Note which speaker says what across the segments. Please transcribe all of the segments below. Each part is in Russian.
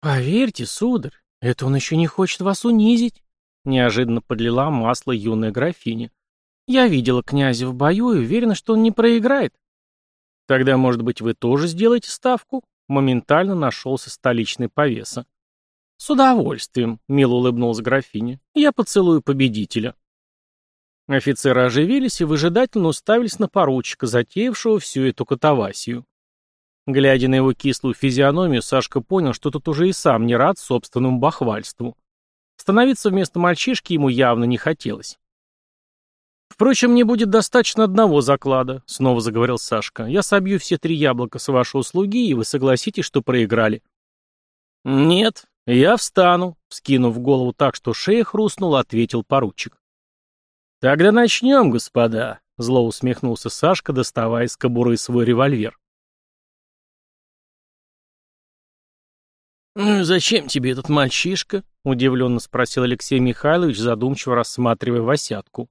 Speaker 1: «Поверьте, сударь, это он еще не хочет вас унизить», — неожиданно подлила масло юная графиня. «Я видела князя в бою и уверена, что он не проиграет». «Тогда, может быть, вы тоже сделаете ставку?» Моментально нашелся столичный повеса. «С удовольствием», — мило улыбнулась графиня. «Я поцелую победителя». Офицеры оживились и выжидательно уставились на поручика, затеявшего всю эту катавасию. Глядя на его кислую физиономию, Сашка понял, что тут уже и сам не рад собственному бахвальству. Становиться вместо мальчишки ему явно не хотелось. «Впрочем, мне будет достаточно одного заклада», — снова заговорил Сашка. «Я собью все три яблока с вашей услуги, и вы согласитесь, что проиграли». «Нет, я встану», — скинув голову так, что шея хрустнула, ответил поручик. «Тогда начнем, господа», — зло усмехнулся Сашка, доставая из кобуры свой револьвер. «Зачем тебе этот мальчишка?» — удивленно спросил Алексей Михайлович, задумчиво рассматривая Васятку.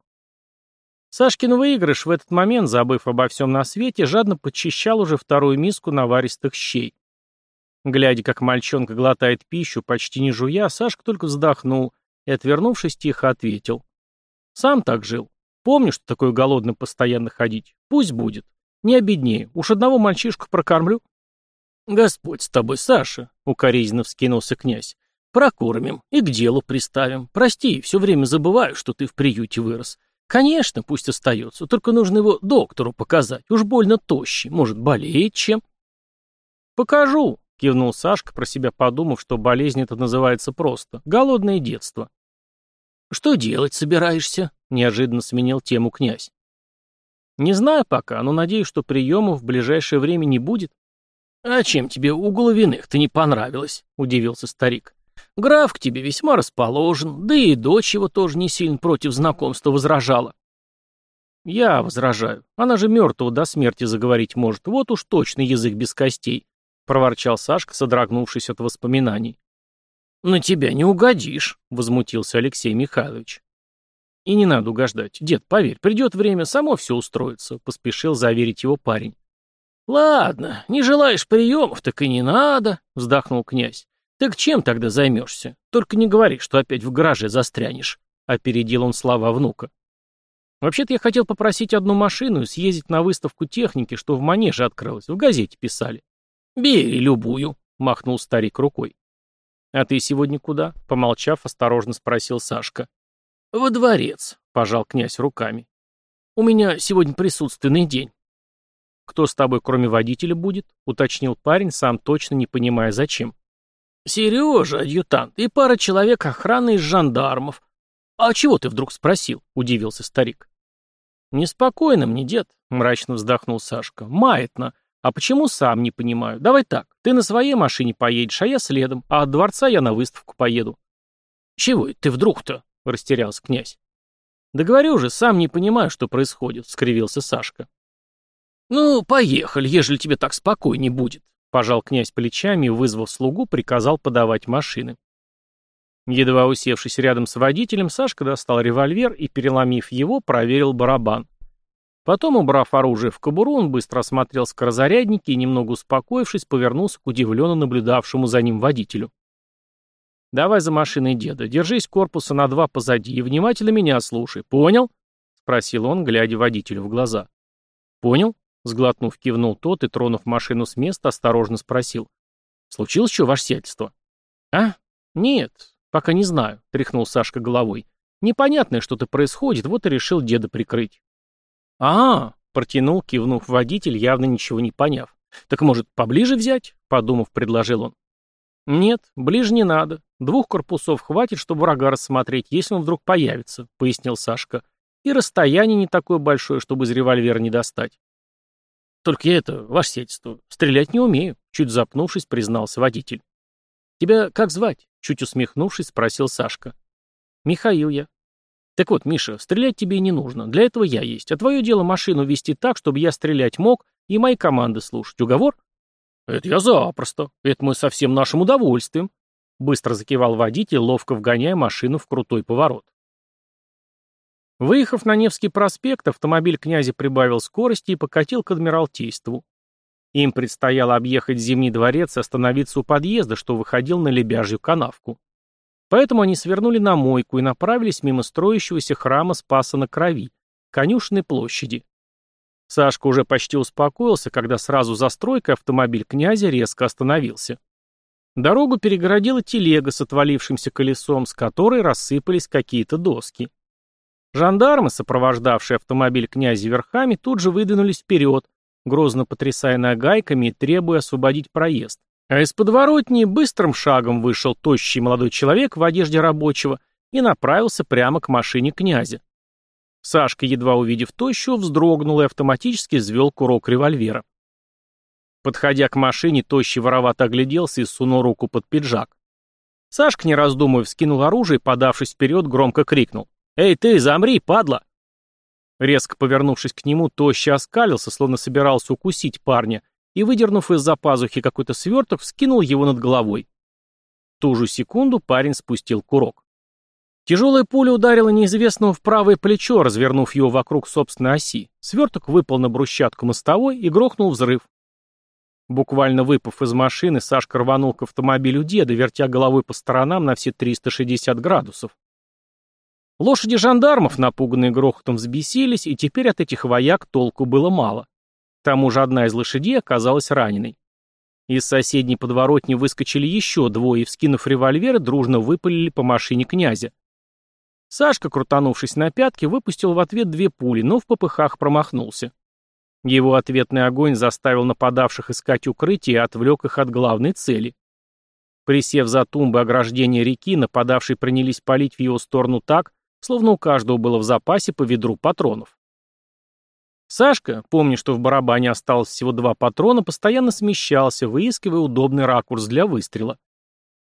Speaker 1: Сашкин выигрыш в этот момент, забыв обо всем на свете, жадно подчищал уже вторую миску наваристых щей. Глядя, как мальчонка глотает пищу, почти не жуя, Сашка только вздохнул и, отвернувшись, тихо ответил. «Сам так жил. Помню, что такое голодным постоянно ходить. Пусть будет. Не обеднее. Уж одного мальчишку прокормлю». «Господь с тобой, Саша!» — укоризненно вскинулся князь. «Прокормим и к делу приставим. Прости, все время забываю, что ты в приюте вырос. Конечно, пусть остается, только нужно его доктору показать. Уж больно тощий, может, болеет чем?» «Покажу», — кивнул Сашка, про себя подумав, что болезнь это называется просто. Голодное детство. «Что делать собираешься?» — неожиданно сменил тему князь. «Не знаю пока, но надеюсь, что приемов в ближайшее время не будет. «А чем тебе у Головиных-то не понравилось?» — удивился старик. «Граф к тебе весьма расположен, да и дочь его тоже не сильно против знакомства возражала». «Я возражаю. Она же мертвого до смерти заговорить может. Вот уж точно язык без костей», — проворчал Сашка, содрогнувшись от воспоминаний. «На тебя не угодишь», — возмутился Алексей Михайлович. «И не надо угождать. Дед, поверь, придет время, само все устроится», — поспешил заверить его парень. «Ладно, не желаешь приемов, так и не надо», — вздохнул князь. «Так чем тогда займешься? Только не говори, что опять в гараже застрянешь», — опередил он слова внука. «Вообще-то я хотел попросить одну машину и съездить на выставку техники, что в манеже открылась, в газете писали». «Бери любую», — махнул старик рукой. «А ты сегодня куда?» — помолчав, осторожно спросил Сашка. «Во дворец», — пожал князь руками. «У меня сегодня присутственный день». «Кто с тобой, кроме водителя, будет?» — уточнил парень, сам точно не понимая, зачем. «Сережа, адъютант, и пара человек охраны из жандармов». «А чего ты вдруг спросил?» — удивился старик. «Неспокойно мне, дед», — мрачно вздохнул Сашка. «Маятно. А почему сам не понимаю? Давай так, ты на своей машине поедешь, а я следом, а от дворца я на выставку поеду». «Чего ты вдруг-то?» — растерялся князь. «Да говорю же, сам не понимаю, что происходит», — скривился Сашка. «Ну, поехали, ежели тебе так спокойней будет», — пожал князь плечами и, вызвав слугу, приказал подавать машины. Едва усевшись рядом с водителем, Сашка достал револьвер и, переломив его, проверил барабан. Потом, убрав оружие в кобуру, он быстро осмотрел скорозарядники и, немного успокоившись, повернулся к удивленно наблюдавшему за ним водителю. «Давай за машиной деда, держись корпуса на два позади и внимательно меня слушай, понял?» — спросил он, глядя водителю в глаза. «Понял?» Сглотнув, кивнул тот и, тронув машину с места, осторожно спросил. «Случилось что, ваше сиятельство?» «А? Нет, пока не знаю», — тряхнул Сашка головой. «Непонятное что-то происходит, вот и решил деда прикрыть». «А, -а — протянул, кивнув водитель, явно ничего не поняв. «Так, может, поближе взять?» — подумав, предложил он. «Нет, ближе не надо. Двух корпусов хватит, чтобы врага рассмотреть, если он вдруг появится», — пояснил Сашка. «И расстояние не такое большое, чтобы из револьвера не достать». «Только я это, ваше сельство, стрелять не умею», — чуть запнувшись, признался водитель. «Тебя как звать?» — чуть усмехнувшись, спросил Сашка. «Михаил я». «Так вот, Миша, стрелять тебе не нужно. Для этого я есть. А твое дело машину вести так, чтобы я стрелять мог и мои команды слушать. Уговор?» «Это я запросто. Это мы со всем нашим удовольствием», — быстро закивал водитель, ловко вгоняя машину в крутой поворот. Выехав на Невский проспект, автомобиль князя прибавил скорости и покатил к Адмиралтейству. Им предстояло объехать Зимний дворец и остановиться у подъезда, что выходил на Лебяжью канавку. Поэтому они свернули на мойку и направились мимо строящегося храма Спаса на Крови, конюшенной площади. Сашка уже почти успокоился, когда сразу за стройкой автомобиль князя резко остановился. Дорогу перегородила телега с отвалившимся колесом, с которой рассыпались какие-то доски. Жандармы, сопровождавшие автомобиль князя верхами, тут же выдвинулись вперед, грозно потрясая нагайками и требуя освободить проезд. А из подворотни быстрым шагом вышел тощий молодой человек в одежде рабочего и направился прямо к машине князя. Сашка, едва увидев тощего, вздрогнул и автоматически взвел курок револьвера. Подходя к машине, тощий воровато огляделся и сунул руку под пиджак. Сашка, не раздумывая, вскинул оружие и, подавшись вперед, громко крикнул. «Эй ты, замри, падла!» Резко повернувшись к нему, тощий оскалился, словно собирался укусить парня, и, выдернув из-за пазухи какой-то сверток, вскинул его над головой. В ту же секунду парень спустил курок. Тяжелая пуля ударила неизвестного в правое плечо, развернув его вокруг собственной оси. Сверток выпал на брусчатку мостовой и грохнул взрыв. Буквально выпав из машины, Сашка рванул к автомобилю деда, вертя головой по сторонам на все 360 градусов. Лошади жандармов, напуганные грохотом, взбесились, и теперь от этих вояк толку было мало. К тому же одна из лошадей оказалась раненой. Из соседней подворотни выскочили еще двое и, вскинув револьверы, дружно выпалили по машине князя. Сашка, крутанувшись на пятки, выпустил в ответ две пули, но в попыхах промахнулся. Его ответный огонь заставил нападавших искать укрытие и отвлек их от главной цели. Присев за тумбы ограждения реки, нападавшие принялись палить в его сторону так, словно у каждого было в запасе по ведру патронов. Сашка, помня, что в барабане осталось всего два патрона, постоянно смещался, выискивая удобный ракурс для выстрела.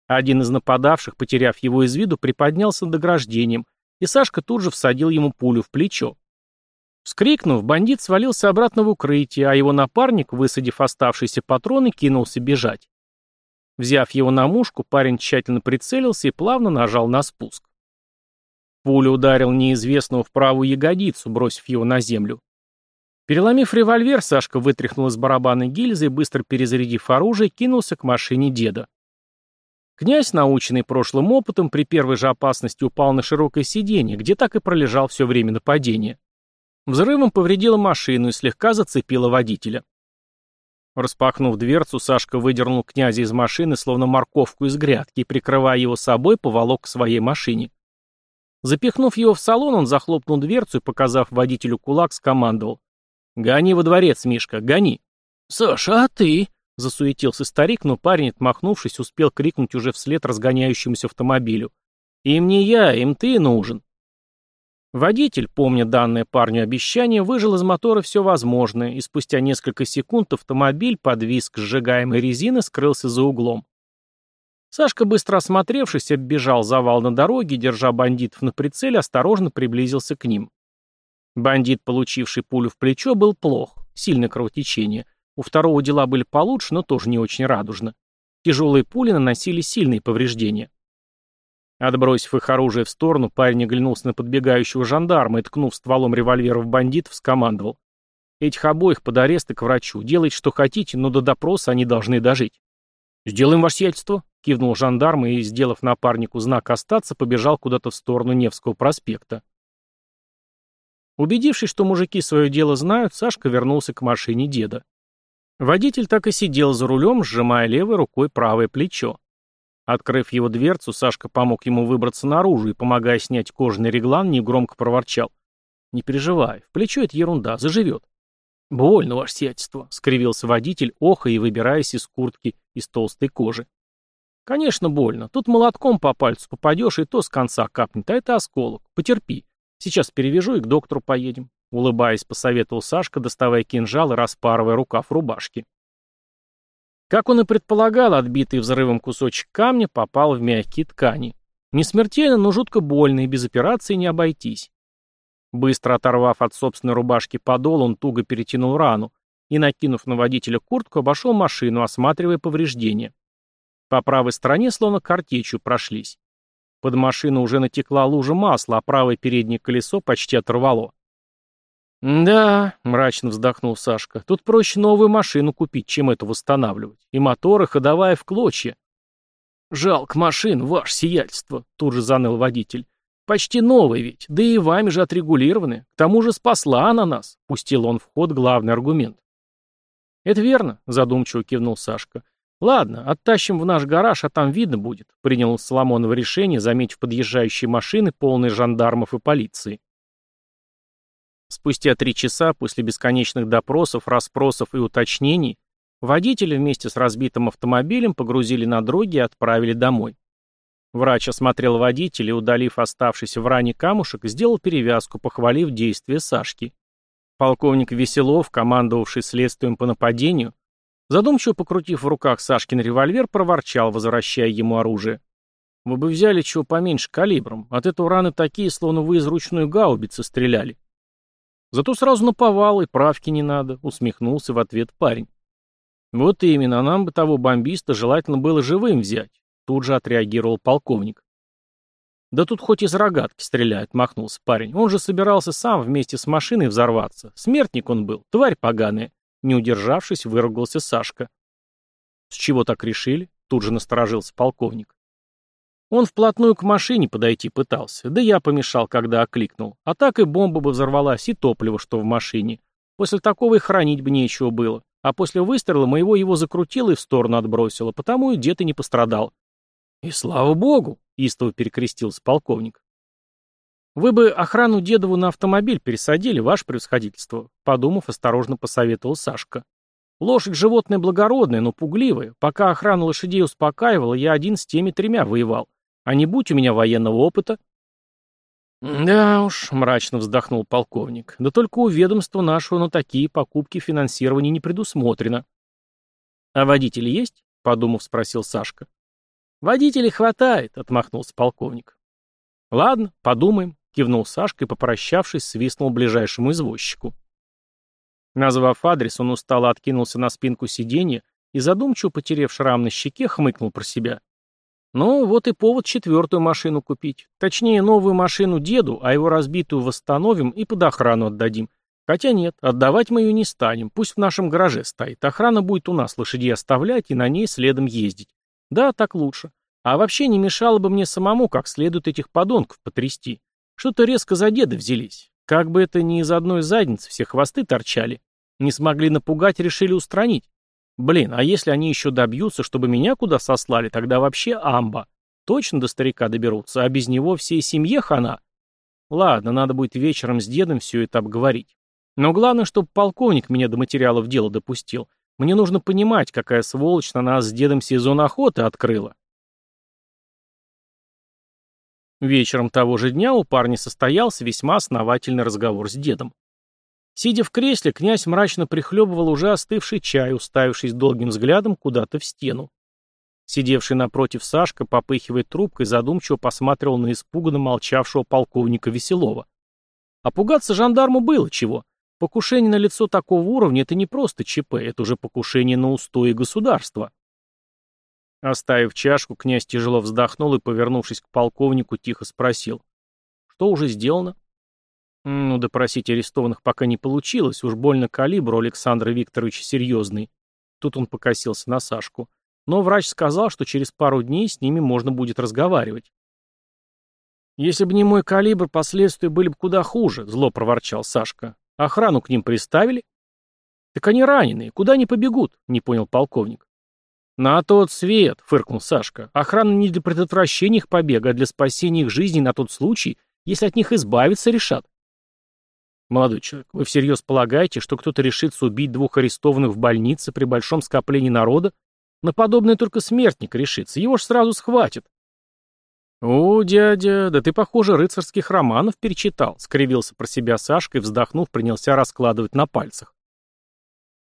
Speaker 1: Один из нападавших, потеряв его из виду, приподнялся над ограждением, и Сашка тут же всадил ему пулю в плечо. Вскрикнув, бандит свалился обратно в укрытие, а его напарник, высадив оставшиеся патроны, кинулся бежать. Взяв его на мушку, парень тщательно прицелился и плавно нажал на спуск. Пуля ударил неизвестного в правую ягодицу, бросив его на землю. Переломив револьвер, Сашка вытряхнул из барабана гильзы и, быстро перезарядив оружие, кинулся к машине деда. Князь, наученный прошлым опытом, при первой же опасности упал на широкое сиденье, где так и пролежал все время нападения. Взрывом повредила машину и слегка зацепила водителя. Распахнув дверцу, Сашка выдернул князя из машины, словно морковку из грядки, и, прикрывая его собой, поволок к своей машине. Запихнув его в салон, он захлопнул дверцу и, показав водителю кулак, скомандовал. «Гони во дворец, Мишка, гони!» «Саша, а ты?» — засуетился старик, но парень, отмахнувшись, успел крикнуть уже вслед разгоняющемуся автомобилю. «Им не я, им ты нужен!» Водитель, помня данное парню обещание, выжил из мотора все возможное, и спустя несколько секунд автомобиль, под визг сжигаемой резины, скрылся за углом. Сашка, быстро осмотревшись, оббежал завал на дороге, держа бандитов на прицеле, осторожно приблизился к ним. Бандит, получивший пулю в плечо, был плох, сильное кровотечение. У второго дела были получше, но тоже не очень радужно. Тяжелые пули наносили сильные повреждения. Отбросив их оружие в сторону, парень оглянулся на подбегающего жандарма и, ткнув стволом револьвера в бандитов, скомандовал. «Этих обоих под арест и к врачу. Делайте, что хотите, но до допроса они должны дожить». «Сделаем ваше сиятельство», — кивнул жандарм и, сделав напарнику знак «остаться», побежал куда-то в сторону Невского проспекта. Убедившись, что мужики свое дело знают, Сашка вернулся к машине деда. Водитель так и сидел за рулем, сжимая левой рукой правое плечо. Открыв его дверцу, Сашка помог ему выбраться наружу и, помогая снять кожаный реглан, негромко проворчал. «Не переживай, в плечо это ерунда, заживет». «Больно, ваше сиятельство», — скривился водитель, охо и выбираясь из куртки из толстой кожи. «Конечно, больно. Тут молотком по пальцу попадешь, и то с конца капнет, а это осколок. Потерпи. Сейчас перевяжу и к доктору поедем», — улыбаясь, посоветовал Сашка, доставая кинжал и распарывая рукав рубашки. Как он и предполагал, отбитый взрывом кусочек камня попал в мягкие ткани. Не смертельно, но жутко больно, и без операции не обойтись. Быстро оторвав от собственной рубашки подол, он туго перетянул рану и, накинув на водителя куртку, обошел машину, осматривая повреждения. По правой стороне словно картечью прошлись. Под машину уже натекла лужа масла, а правое переднее колесо почти оторвало. «Да», — мрачно вздохнул Сашка, — «тут проще новую машину купить, чем эту восстанавливать. И мотор, и ходовая в клочья». «Жалко машин, ваше сиятельство», — тут же заныл водитель. «Почти новый ведь, да и вами же отрегулированы. К тому же спасла она нас», — пустил он в ход главный аргумент. «Это верно», — задумчиво кивнул Сашка. «Ладно, оттащим в наш гараж, а там видно будет», — принял Соломоново решение, заметив подъезжающие машины, полные жандармов и полиции. Спустя три часа после бесконечных допросов, расспросов и уточнений, водителя вместе с разбитым автомобилем погрузили на дроги и отправили домой. Врач осмотрел водителя и, удалив оставшийся в ране камушек, сделал перевязку, похвалив действия Сашки. Полковник Веселов, командовавший следствием по нападению, задумчиво покрутив в руках Сашкин револьвер, проворчал, возвращая ему оружие. «Вы бы взяли чего поменьше калибром. От этого раны такие, словно вы из ручной гаубицы стреляли». «Зато сразу наповал, и правки не надо», — усмехнулся в ответ парень. «Вот именно, нам бы того бомбиста желательно было живым взять», — тут же отреагировал полковник. «Да тут хоть из рогатки стреляют», — махнулся парень. «Он же собирался сам вместе с машиной взорваться. Смертник он был, тварь поганая». Не удержавшись, выругался Сашка. «С чего так решили?» — тут же насторожился полковник. Он вплотную к машине подойти пытался, да я помешал, когда окликнул. А так и бомба бы взорвалась, и топливо, что в машине. После такого и хранить бы нечего было. А после выстрела моего его закрутило и в сторону отбросило, потому и дед и не пострадал. «И слава богу!» — истово перекрестился полковник. «Вы бы охрану дедову на автомобиль пересадили, ваше превосходительство», — подумав, осторожно посоветовал Сашка. «Лошадь животное благородное, но пугливое. Пока охрана лошадей успокаивала, я один с теми тремя воевал. А не будь у меня военного опыта...» «Да уж», — мрачно вздохнул полковник, — «да только у ведомства нашего на такие покупки финансирования не предусмотрено». «А водитель есть?» — подумав, спросил Сашка. «Водителей хватает», — отмахнулся полковник. «Ладно, подумаем», — кивнул Сашка и, попрощавшись, свистнул ближайшему извозчику. Назвав адрес, он устало откинулся на спинку сиденья и, задумчиво потерев шрам на щеке, хмыкнул про себя. Ну, вот и повод четвертую машину купить. Точнее, новую машину деду, а его разбитую восстановим и под охрану отдадим. Хотя нет, отдавать мы ее не станем, пусть в нашем гараже стоит. Охрана будет у нас лошадей оставлять и на ней следом ездить. Да, так лучше. А вообще не мешало бы мне самому как следует этих подонков потрясти. Что-то резко за деда взялись. Как бы это ни из одной задницы все хвосты торчали. Не смогли напугать, решили устранить. Блин, а если они еще добьются, чтобы меня куда сослали, тогда вообще амба. Точно до старика доберутся, а без него всей семье хана. Ладно, надо будет вечером с дедом все это обговорить. Но главное, чтобы полковник меня до материалов дела допустил. Мне нужно понимать, какая сволочь на нас с дедом сезон охоты открыла. Вечером того же дня у парня состоялся весьма основательный разговор с дедом. Сидя в кресле, князь мрачно прихлебывал уже остывший чай, уставившись долгим взглядом куда-то в стену. Сидевший напротив Сашка, попыхивая трубкой, задумчиво посматривал на испуганно молчавшего полковника Веселова. А пугаться жандарму было чего. Покушение на лицо такого уровня — это не просто ЧП, это уже покушение на устои государства. Оставив чашку, князь тяжело вздохнул и, повернувшись к полковнику, тихо спросил. «Что уже сделано?» Ну, допросить арестованных пока не получилось, уж больно калибр у Александра Викторовича серьезный. Тут он покосился на Сашку. Но врач сказал, что через пару дней с ними можно будет разговаривать. «Если бы не мой калибр, последствия были бы куда хуже», — зло проворчал Сашка. «Охрану к ним приставили?» «Так они раненые, куда они побегут?» — не понял полковник. «На тот свет», — фыркнул Сашка. «Охрана не для предотвращения их побега, а для спасения их жизни на тот случай, если от них избавиться решат». Молодой человек, вы всерьез полагаете, что кто-то решится убить двух арестованных в больнице при большом скоплении народа? На подобное только смертник решится, его ж сразу схватят. «О, дядя, да ты, похоже, рыцарских романов перечитал», — скривился про себя Сашка и, вздохнув, принялся раскладывать на пальцах.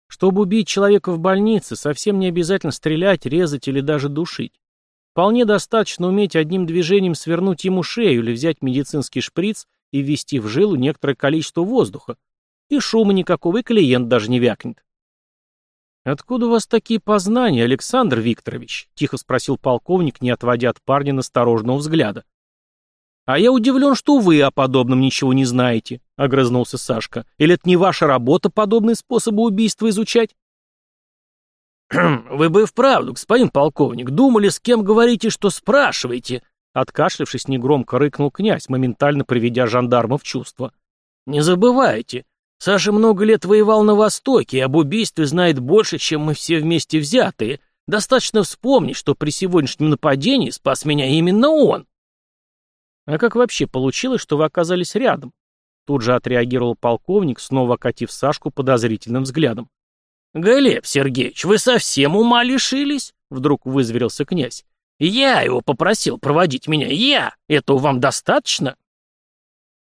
Speaker 1: «Чтобы убить человека в больнице, совсем не обязательно стрелять, резать или даже душить. Вполне достаточно уметь одним движением свернуть ему шею или взять медицинский шприц и ввести в жилу некоторое количество воздуха. И шума никакого, и клиент даже не вякнет. «Откуда у вас такие познания, Александр Викторович?» — тихо спросил полковник, не отводя от парня насторожного взгляда. «А я удивлен, что вы о подобном ничего не знаете», — огрызнулся Сашка. «Или это не ваша работа подобные способы убийства изучать?»
Speaker 2: «Вы бы вправду, господин полковник, думали, с кем говорите, что спрашиваете?»
Speaker 1: Откашлившись, негромко рыкнул князь, моментально приведя жандарма в чувство.
Speaker 2: «Не забывайте, Саша много лет воевал на Востоке и об убийстве знает больше, чем мы все вместе взятые. Достаточно вспомнить, что при сегодняшнем нападении спас меня именно он».
Speaker 1: «А как вообще получилось, что вы оказались рядом?» Тут же отреагировал полковник, снова окатив Сашку подозрительным взглядом.
Speaker 2: «Глеб Сергеевич, вы совсем ума лишились?» Вдруг вызверился князь. «Я его попросил проводить меня, я! Этого вам достаточно?»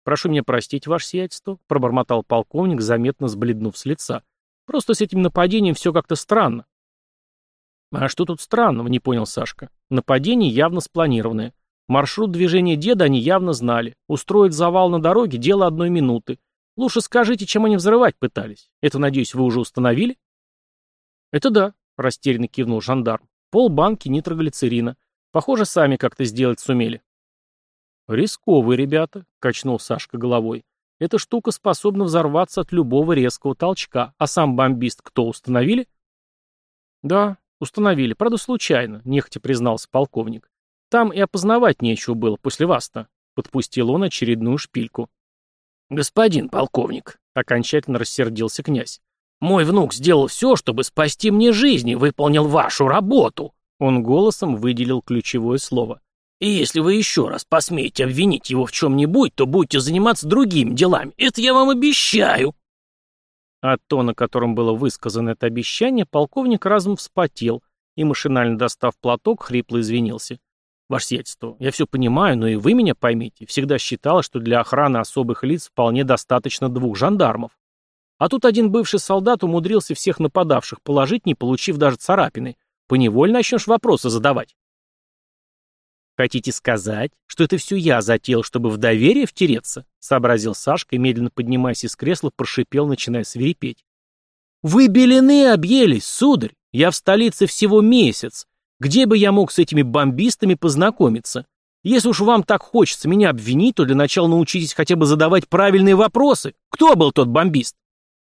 Speaker 1: «Прошу меня простить, ваше сиятельство», — пробормотал полковник, заметно сбледнув с лица. «Просто с этим нападением все как-то странно». «А что тут странного?» — не понял Сашка. «Нападение явно спланированное. Маршрут движения деда они явно знали. Устроить завал на дороге — дело одной минуты. Лучше скажите, чем они взрывать пытались. Это, надеюсь, вы уже установили?» «Это да», — растерянно кивнул жандарм. «Пол банки нитроглицерина. Похоже, сами как-то сделать сумели. «Рисковые ребята», — качнул Сашка головой. «Эта штука способна взорваться от любого резкого толчка. А сам бомбист кто, установили?» «Да, установили. Правда, случайно», — нехотя признался полковник. «Там и опознавать нечего было после вас-то», — подпустил он очередную шпильку.
Speaker 2: «Господин полковник», — окончательно рассердился князь, «мой внук сделал все, чтобы спасти мне жизнь и выполнил вашу работу».
Speaker 1: Он голосом выделил ключевое слово.
Speaker 2: «И если вы еще раз посмеете обвинить его в чем-нибудь, то будете заниматься другими делами. Это я вам обещаю!»
Speaker 1: От тона, которым было высказано это обещание, полковник разум вспотел и, машинально достав платок, хрипло извинился. «Ваше сиятельство, я все понимаю, но и вы меня поймите. Всегда считала, что для охраны особых лиц вполне достаточно двух жандармов. А тут один бывший солдат умудрился всех нападавших положить, не получив даже царапины. Поневольно начнешь вопросы задавать. «Хотите сказать, что это все я затеял, чтобы в доверие втереться?» — сообразил Сашка и, медленно поднимаясь из кресла, прошипел, начиная свирепеть. «Вы белины объелись, сударь! Я в столице всего месяц. Где бы я мог с этими бомбистами познакомиться? Если уж вам так хочется меня обвинить, то для начала научитесь хотя бы задавать правильные вопросы. Кто был тот бомбист?»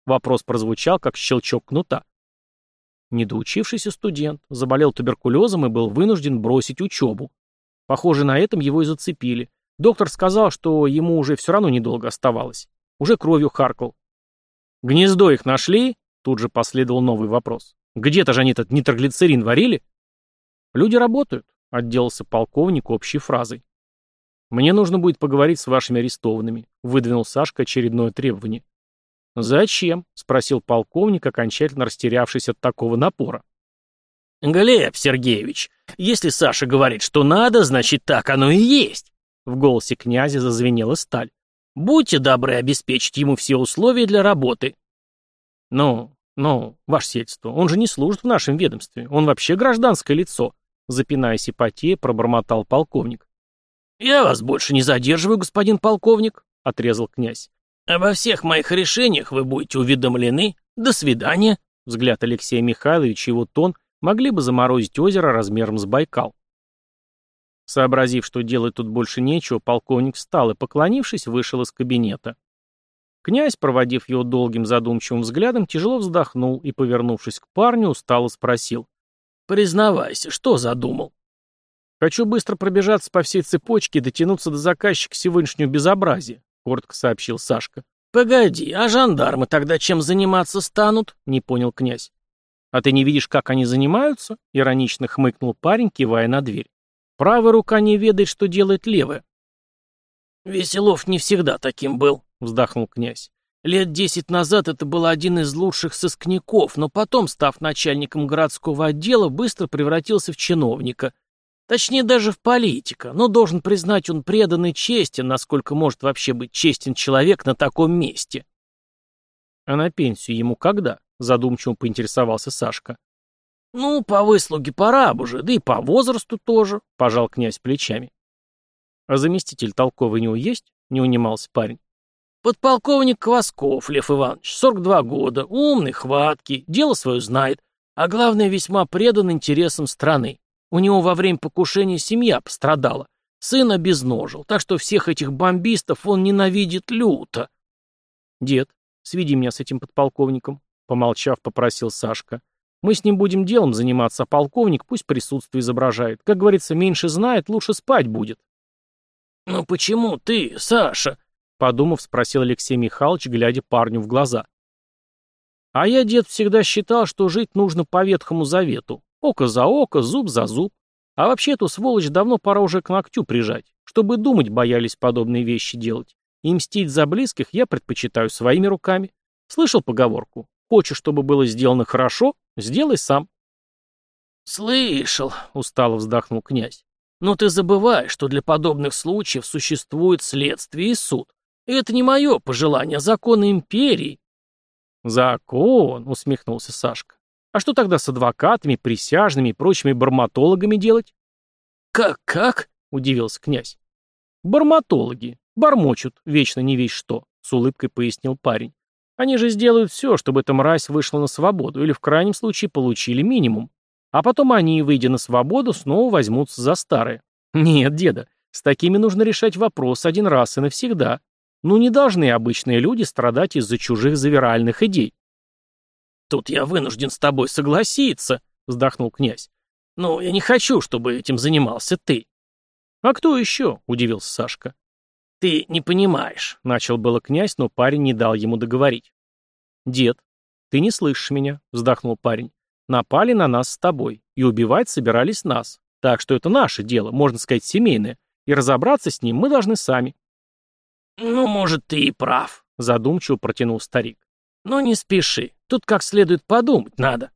Speaker 1: Вопрос прозвучал, как щелчок кнута. Недоучившийся студент, заболел туберкулезом и был вынужден бросить учебу. Похоже, на этом его и зацепили. Доктор сказал, что ему уже все равно недолго оставалось. Уже кровью харкал. «Гнездо их нашли?» Тут же последовал новый вопрос. «Где-то же они этот нитроглицерин варили?» «Люди работают», — отделался полковник общей фразой. «Мне нужно будет поговорить с вашими арестованными», — выдвинул Сашка очередное требование. «Зачем?» — спросил полковник, окончательно растерявшись от такого напора.
Speaker 2: «Глеб Сергеевич, если Саша говорит, что надо, значит, так оно и есть!» В голосе князя зазвенела сталь. «Будьте добры обеспечить ему все условия для работы».
Speaker 1: «Ну, ну, ваше сельство, он же не служит в нашем ведомстве, он вообще гражданское лицо», запинаясь и потея, пробормотал полковник.
Speaker 2: «Я вас больше не задерживаю, господин полковник», — отрезал князь. Обо всех моих решениях вы будете уведомлены. До свидания.
Speaker 1: Взгляд Алексея Михайловича и его тон могли бы заморозить озеро размером с Байкал. Сообразив, что делать тут больше нечего, полковник встал и, поклонившись, вышел из кабинета. Князь, проводив его долгим задумчивым взглядом, тяжело вздохнул и, повернувшись к парню, устало спросил.
Speaker 2: «Признавайся, что задумал?»
Speaker 1: «Хочу быстро пробежаться по всей цепочке и дотянуться до заказчика сегодняшнего безобразия», — коротко сообщил Сашка.
Speaker 2: «Погоди, а жандармы тогда чем заниматься станут?» — не понял князь.
Speaker 1: «А ты не видишь, как они занимаются?» — иронично хмыкнул парень, кивая на дверь. «Правая рука не ведает, что делает левая».
Speaker 2: «Веселов не всегда таким был», — вздохнул князь. «Лет десять назад это был один из лучших сыскников, но потом, став начальником городского отдела, быстро превратился в чиновника. Точнее, даже в политика, но должен признать, он предан и честен, насколько может вообще быть честен человек на таком месте.
Speaker 1: А на пенсию ему когда? Задумчиво поинтересовался Сашка.
Speaker 2: Ну, по выслуге пора бы уже, да и по возрасту тоже, пожал князь плечами.
Speaker 1: А заместитель толковый у него есть? Не унимался парень.
Speaker 2: Подполковник Квасков, Лев Иванович, 42 года, умный, хваткий, дело свое знает, а главное, весьма предан интересам страны. У него во время покушения семья пострадала. Сын обезножил, так что всех этих бомбистов он ненавидит люто.
Speaker 1: Дед, сведи меня с этим подполковником, помолчав, попросил Сашка. Мы с ним будем делом заниматься, а полковник пусть присутствие изображает. Как говорится, меньше знает, лучше спать будет.
Speaker 2: «Ну почему ты, Саша?»
Speaker 1: Подумав, спросил Алексей Михайлович, глядя парню в глаза. А я, дед, всегда считал, что жить нужно по Ветхому Завету. Око за око, зуб за зуб. А вообще эту сволочь давно пора уже к ногтю прижать, чтобы думать боялись подобные вещи делать. И мстить за близких я предпочитаю своими руками. Слышал поговорку? Хочешь, чтобы было сделано хорошо? Сделай сам.
Speaker 2: «Слышал», — устало вздохнул князь. «Но ты забываешь, что для подобных случаев существует следствие и суд. Это не мое пожелание, а закон империи».
Speaker 1: «Закон», — усмехнулся Сашка. «А что тогда с адвокатами, присяжными и прочими барматологами делать?»
Speaker 2: «Как-как?» — удивился князь.
Speaker 1: «Барматологи. Бормочут, вечно не весь что», — с улыбкой пояснил парень. «Они же сделают все, чтобы эта мразь вышла на свободу или в крайнем случае получили минимум. А потом они, выйдя на свободу, снова возьмутся за старое. Нет, деда, с такими нужно решать вопрос один раз и навсегда. Ну не должны обычные люди страдать из-за чужих завиральных идей.
Speaker 2: «Тут я вынужден с тобой согласиться», — вздохнул князь. «Но я не хочу, чтобы этим занимался ты».
Speaker 1: «А кто еще?» — удивился Сашка.
Speaker 2: «Ты не понимаешь», — начал было князь, но парень не дал ему договорить.
Speaker 1: «Дед, ты не слышишь меня», — вздохнул парень. Напали на нас с тобой, и убивать собирались нас. Так что это наше дело, можно сказать, семейное, и разобраться с ним мы должны сами».
Speaker 2: «Ну, может, ты и прав», —
Speaker 1: задумчиво протянул старик.
Speaker 2: «Но не спеши, тут как следует подумать надо».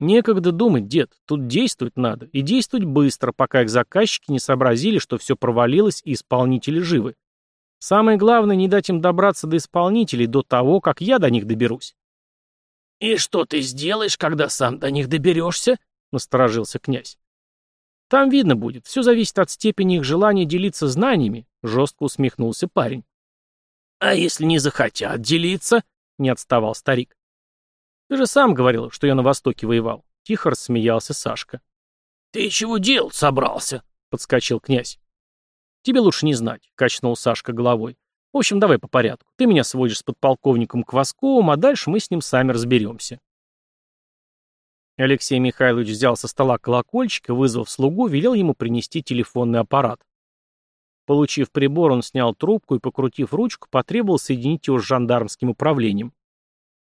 Speaker 1: «Некогда думать, дед, тут действовать надо, и действовать быстро, пока их заказчики не сообразили, что все провалилось и исполнители живы. Самое главное, не дать им добраться до исполнителей до того, как я до них доберусь».
Speaker 2: «И что ты сделаешь, когда сам до них доберешься?» — насторожился князь.
Speaker 1: «Там видно будет. Все зависит от степени их желания делиться знаниями», — жестко усмехнулся парень.
Speaker 2: «А если не захотят делиться?» — не отставал старик.
Speaker 1: «Ты же сам говорил, что я на Востоке воевал», — тихо рассмеялся Сашка.
Speaker 2: «Ты чего делать собрался?» — подскочил князь.
Speaker 1: «Тебе лучше не знать», — качнул Сашка головой. В общем, давай по порядку. Ты меня сводишь с подполковником Квасковым, а дальше мы с ним сами разберемся. Алексей Михайлович взял со стола колокольчик и, вызвав слугу, велел ему принести телефонный аппарат. Получив прибор, он снял трубку и, покрутив ручку, потребовал соединить его с жандармским управлением.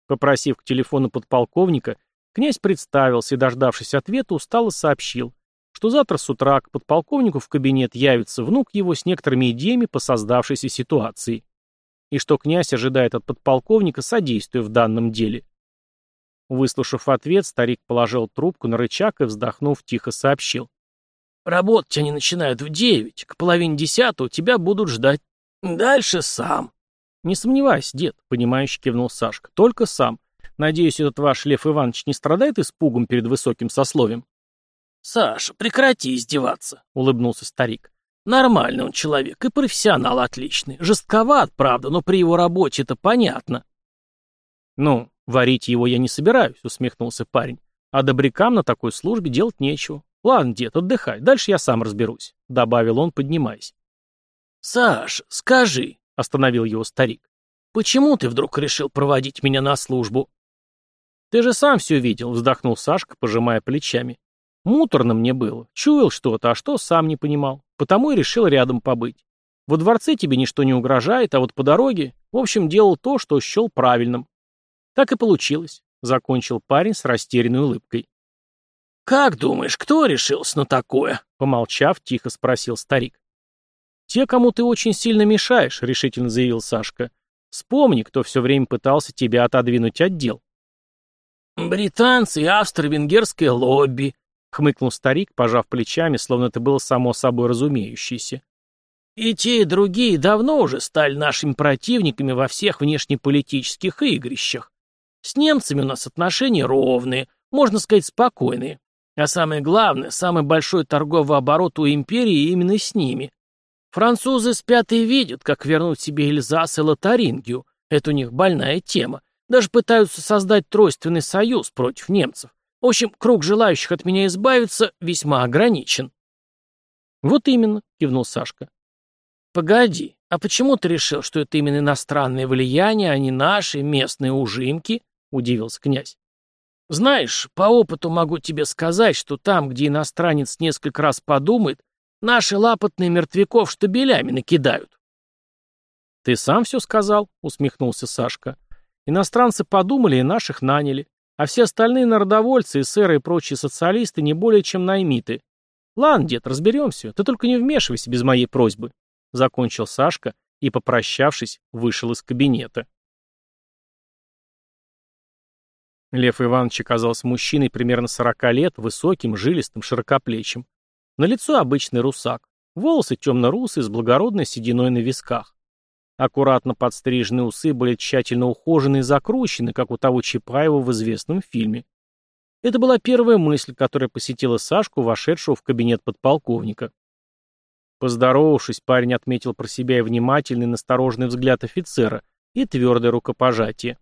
Speaker 1: Попросив к телефону подполковника, князь представился и, дождавшись ответа, устало сообщил, что завтра с утра к подполковнику в кабинет явится внук его с некоторыми идеями по создавшейся ситуации, и что князь ожидает от подполковника содействия в данном деле. Выслушав ответ, старик положил трубку на рычаг и, вздохнув, тихо сообщил.
Speaker 2: «Работать они начинают в девять, к половине десятого тебя будут ждать. Дальше сам».
Speaker 1: «Не сомневайся, дед», — понимающе кивнул Сашка, — «только сам. Надеюсь, этот ваш Лев Иванович не страдает испугом перед высоким сословием?»
Speaker 2: «Саша, прекрати издеваться», — улыбнулся старик. «Нормальный он человек и профессионал отличный. Жестковат, правда, но при его работе это понятно».
Speaker 1: «Ну, варить его я не собираюсь», — усмехнулся парень. «А добрякам на такой службе делать нечего. Ладно, дед, отдыхай, дальше я сам разберусь», — добавил он, поднимаясь.
Speaker 2: «Саш, скажи», — остановил его старик, — «почему ты вдруг решил проводить меня на службу?»
Speaker 1: «Ты же сам все видел», — вздохнул Сашка, пожимая плечами. Муторно мне было. Чуял что-то, а что, сам не понимал. Потому и решил рядом побыть. Во дворце тебе ничто не угрожает, а вот по дороге, в общем, делал то, что счел правильным. Так и получилось, — закончил парень с растерянной улыбкой.
Speaker 2: «Как думаешь, кто решился на такое?» — помолчав, тихо спросил старик.
Speaker 1: «Те, кому ты очень сильно мешаешь», — решительно заявил Сашка. «Вспомни, кто все время пытался тебя отодвинуть от дел».
Speaker 2: «Британцы и австро-венгерское лобби», —
Speaker 1: хмыкнул старик, пожав плечами, словно это было само собой разумеющееся.
Speaker 2: «И те, и другие давно уже стали нашими противниками во всех внешнеполитических игрищах. С немцами у нас отношения ровные, можно сказать, спокойные. А самое главное, самый большой торговый оборот у империи именно с ними. Французы спят и видят, как вернуть себе Эльзас и Лотарингию. Это у них больная тема. Даже пытаются создать тройственный союз против немцев. В общем, круг желающих от меня избавиться весьма ограничен.
Speaker 1: Вот именно, кивнул Сашка.
Speaker 2: Погоди, а почему ты решил, что это именно иностранное влияние, а не наши местные ужимки? Удивился князь. Знаешь, по опыту могу тебе сказать, что там, где иностранец несколько раз подумает, наши лапотные мертвяков штабелями накидают.
Speaker 1: Ты сам все сказал, усмехнулся Сашка. Иностранцы подумали и наших наняли, а все остальные народовольцы, эсеры и прочие социалисты не более чем наймиты. Ладно, дед, разберемся, ты только не вмешивайся без моей просьбы, закончил Сашка и, попрощавшись, вышел из кабинета. Лев Иванович оказался мужчиной примерно сорока лет, высоким, жилистым, широкоплечим. На лицо обычный русак. Волосы темно-русые, с благородной сединой на висках. Аккуратно подстриженные усы были тщательно ухожены и закручены, как у того Чапаева в известном фильме. Это была первая мысль, которая посетила Сашку, вошедшего в кабинет подполковника. Поздоровавшись, парень отметил про себя и внимательный, настороженный взгляд офицера, и твердое рукопожатие.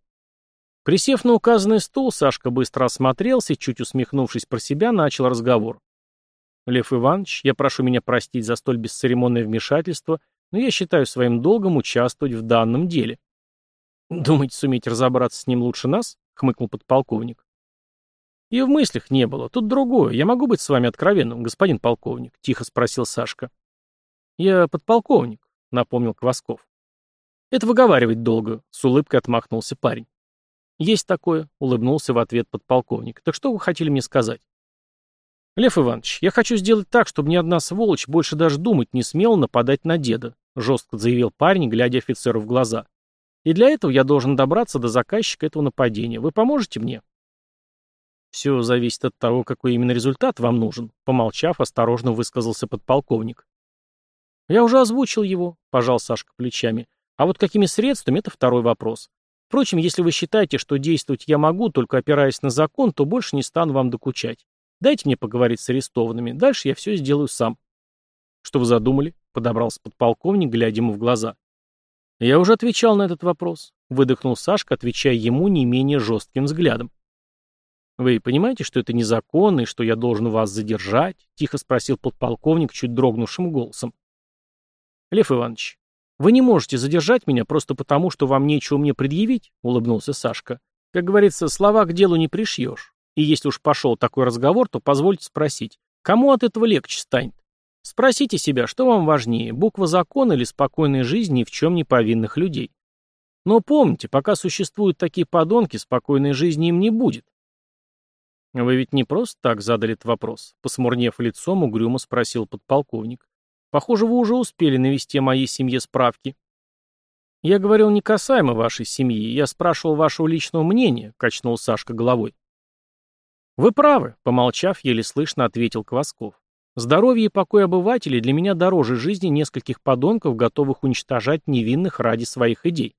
Speaker 1: Присев на указанный стул, Сашка быстро осмотрелся и, чуть усмехнувшись про себя, начал разговор. «Лев Иванович, я прошу меня простить за столь бесцеремонное вмешательство, но я считаю своим долгом участвовать в данном деле». «Думаете, сумеете разобраться с ним лучше нас?» — хмыкнул подполковник. «И в мыслях не было. Тут другое. Я могу быть с вами откровенным, господин полковник?» — тихо спросил Сашка. «Я подполковник», — напомнил Квасков. «Это выговаривать долго», — с улыбкой отмахнулся парень. «Есть такое», — улыбнулся в ответ подполковник. «Так что вы хотели мне сказать?» «Лев Иванович, я хочу сделать так, чтобы ни одна сволочь больше даже думать не смела нападать на деда», — жестко заявил парень, глядя офицеру в глаза. «И для этого я должен добраться до заказчика этого нападения. Вы поможете мне?» «Все зависит от того, какой именно результат вам нужен», — помолчав, осторожно высказался подполковник. «Я уже озвучил его», — пожал Сашка плечами. «А вот какими средствами — это второй вопрос. Впрочем, если вы считаете, что действовать я могу, только опираясь на закон, то больше не стану вам докучать. Дайте мне поговорить с арестованными. Дальше я все сделаю сам. Что вы задумали? Подобрался подполковник, глядя ему в глаза. Я уже отвечал на этот вопрос. Выдохнул Сашка, отвечая ему не менее жестким взглядом. «Вы понимаете, что это незаконно и что я должен вас задержать?» — тихо спросил подполковник чуть дрогнувшим голосом. «Лев Иванович, «Вы не можете задержать меня просто потому, что вам нечего мне предъявить», — улыбнулся Сашка. «Как говорится, слова к делу не пришьешь. И если уж пошел такой разговор, то позвольте спросить, кому от этого легче станет? Спросите себя, что вам важнее, буква закона или спокойная жизнь ни в чем не повинных людей? Но помните, пока существуют такие подонки, спокойной жизни им не будет. Вы ведь не просто так задали этот вопрос, посмурнев лицом, угрюмо спросил подполковник. Похоже, вы уже успели навести моей семье справки. Я говорил не касаемо вашей семьи, я спрашивал вашего личного мнения, качнул Сашка головой. Вы правы, помолчав, еле слышно ответил Квасков. Здоровье и покой обывателей для меня дороже жизни нескольких подонков, готовых уничтожать невинных ради своих идей.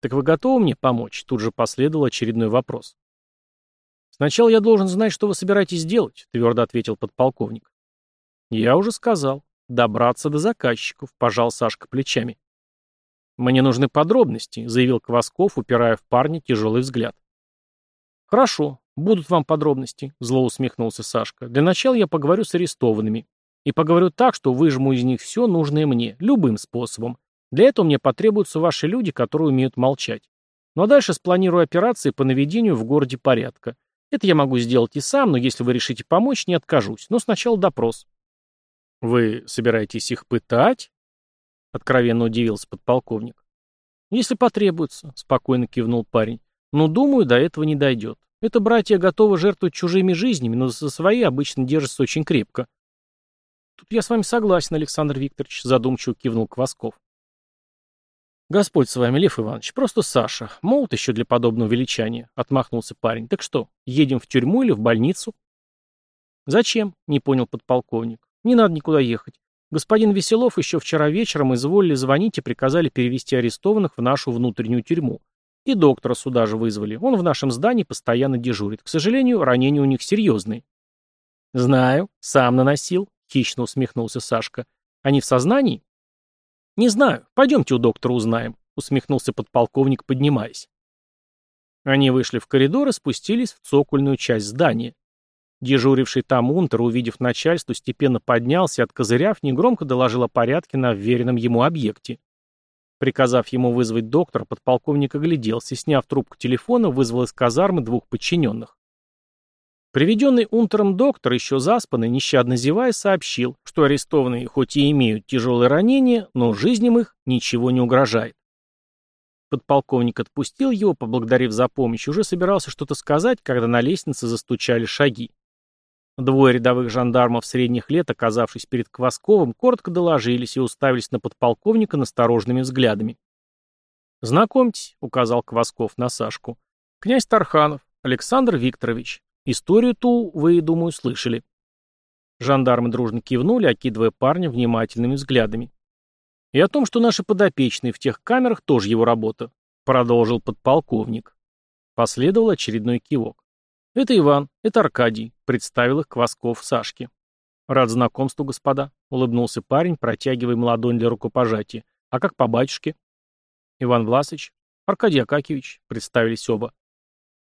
Speaker 1: Так вы готовы мне помочь? Тут же последовал очередной вопрос. Сначала я должен знать, что вы собираетесь делать, твердо ответил подполковник. «Я уже сказал. Добраться до заказчиков», — пожал Сашка плечами. «Мне нужны подробности», — заявил Квасков, упирая в парня тяжелый взгляд. «Хорошо, будут вам подробности», — зло усмехнулся Сашка. «Для начала я поговорю с арестованными. И поговорю так, что выжму из них все нужное мне, любым способом. Для этого мне потребуются ваши люди, которые умеют молчать. Ну а дальше спланирую операции по наведению в городе порядка. Это я могу сделать и сам, но если вы решите помочь, не откажусь. Но сначала допрос. «Вы собираетесь их пытать?» — откровенно удивился подполковник. «Если потребуется», — спокойно кивнул парень. «Но, думаю, до этого не дойдет. Это братья готовы жертвовать чужими жизнями, но за свои обычно держатся очень крепко». «Тут я с вами согласен, Александр Викторович», — задумчиво кивнул Квасков. «Господь с вами, Лев Иванович, просто Саша. Молод еще для подобного величания», — отмахнулся парень. «Так что, едем в тюрьму или в больницу?» «Зачем?» — не понял подполковник. Не надо никуда ехать. Господин Веселов еще вчера вечером изволили звонить и приказали перевести арестованных в нашу внутреннюю тюрьму. И доктора сюда же вызвали. Он в нашем здании постоянно дежурит. К сожалению, ранения у них серьезные. «Знаю, сам наносил», — хищно усмехнулся Сашка. «Они в сознании?» «Не знаю. Пойдемте у доктора узнаем», — усмехнулся подполковник, поднимаясь. Они вышли в коридор и спустились в цокольную часть здания. Дежуривший там унтер, увидев начальство, степенно поднялся и, откозыряв, негромко доложил о порядке на вверенном ему объекте. Приказав ему вызвать доктора, подполковник огляделся сняв трубку телефона, вызвал из казармы двух подчиненных. Приведенный унтером доктор, еще заспанный, нещадно зевая, сообщил, что арестованные хоть и имеют тяжелые ранения, но жизням их ничего не угрожает. Подполковник отпустил его, поблагодарив за помощь, уже собирался что-то сказать, когда на лестнице застучали шаги. Двое рядовых жандармов средних лет, оказавшись перед Квасковым, коротко доложились и уставились на подполковника настороженными взглядами. «Знакомьтесь», — указал Квасков на Сашку, — «князь Тарханов, Александр Викторович. Историю ту вы, думаю, слышали». Жандармы дружно кивнули, окидывая парня внимательными взглядами. «И о том, что наши подопечные в тех камерах тоже его работа», — продолжил подполковник. Последовал очередной кивок. «Это Иван, это Аркадий», — представил их Квасков Сашке. «Рад знакомству, господа», — улыбнулся парень, протягивая им ладонь для рукопожатия. «А как по батюшке?» «Иван Власович, Аркадий Акакевич», — представились оба.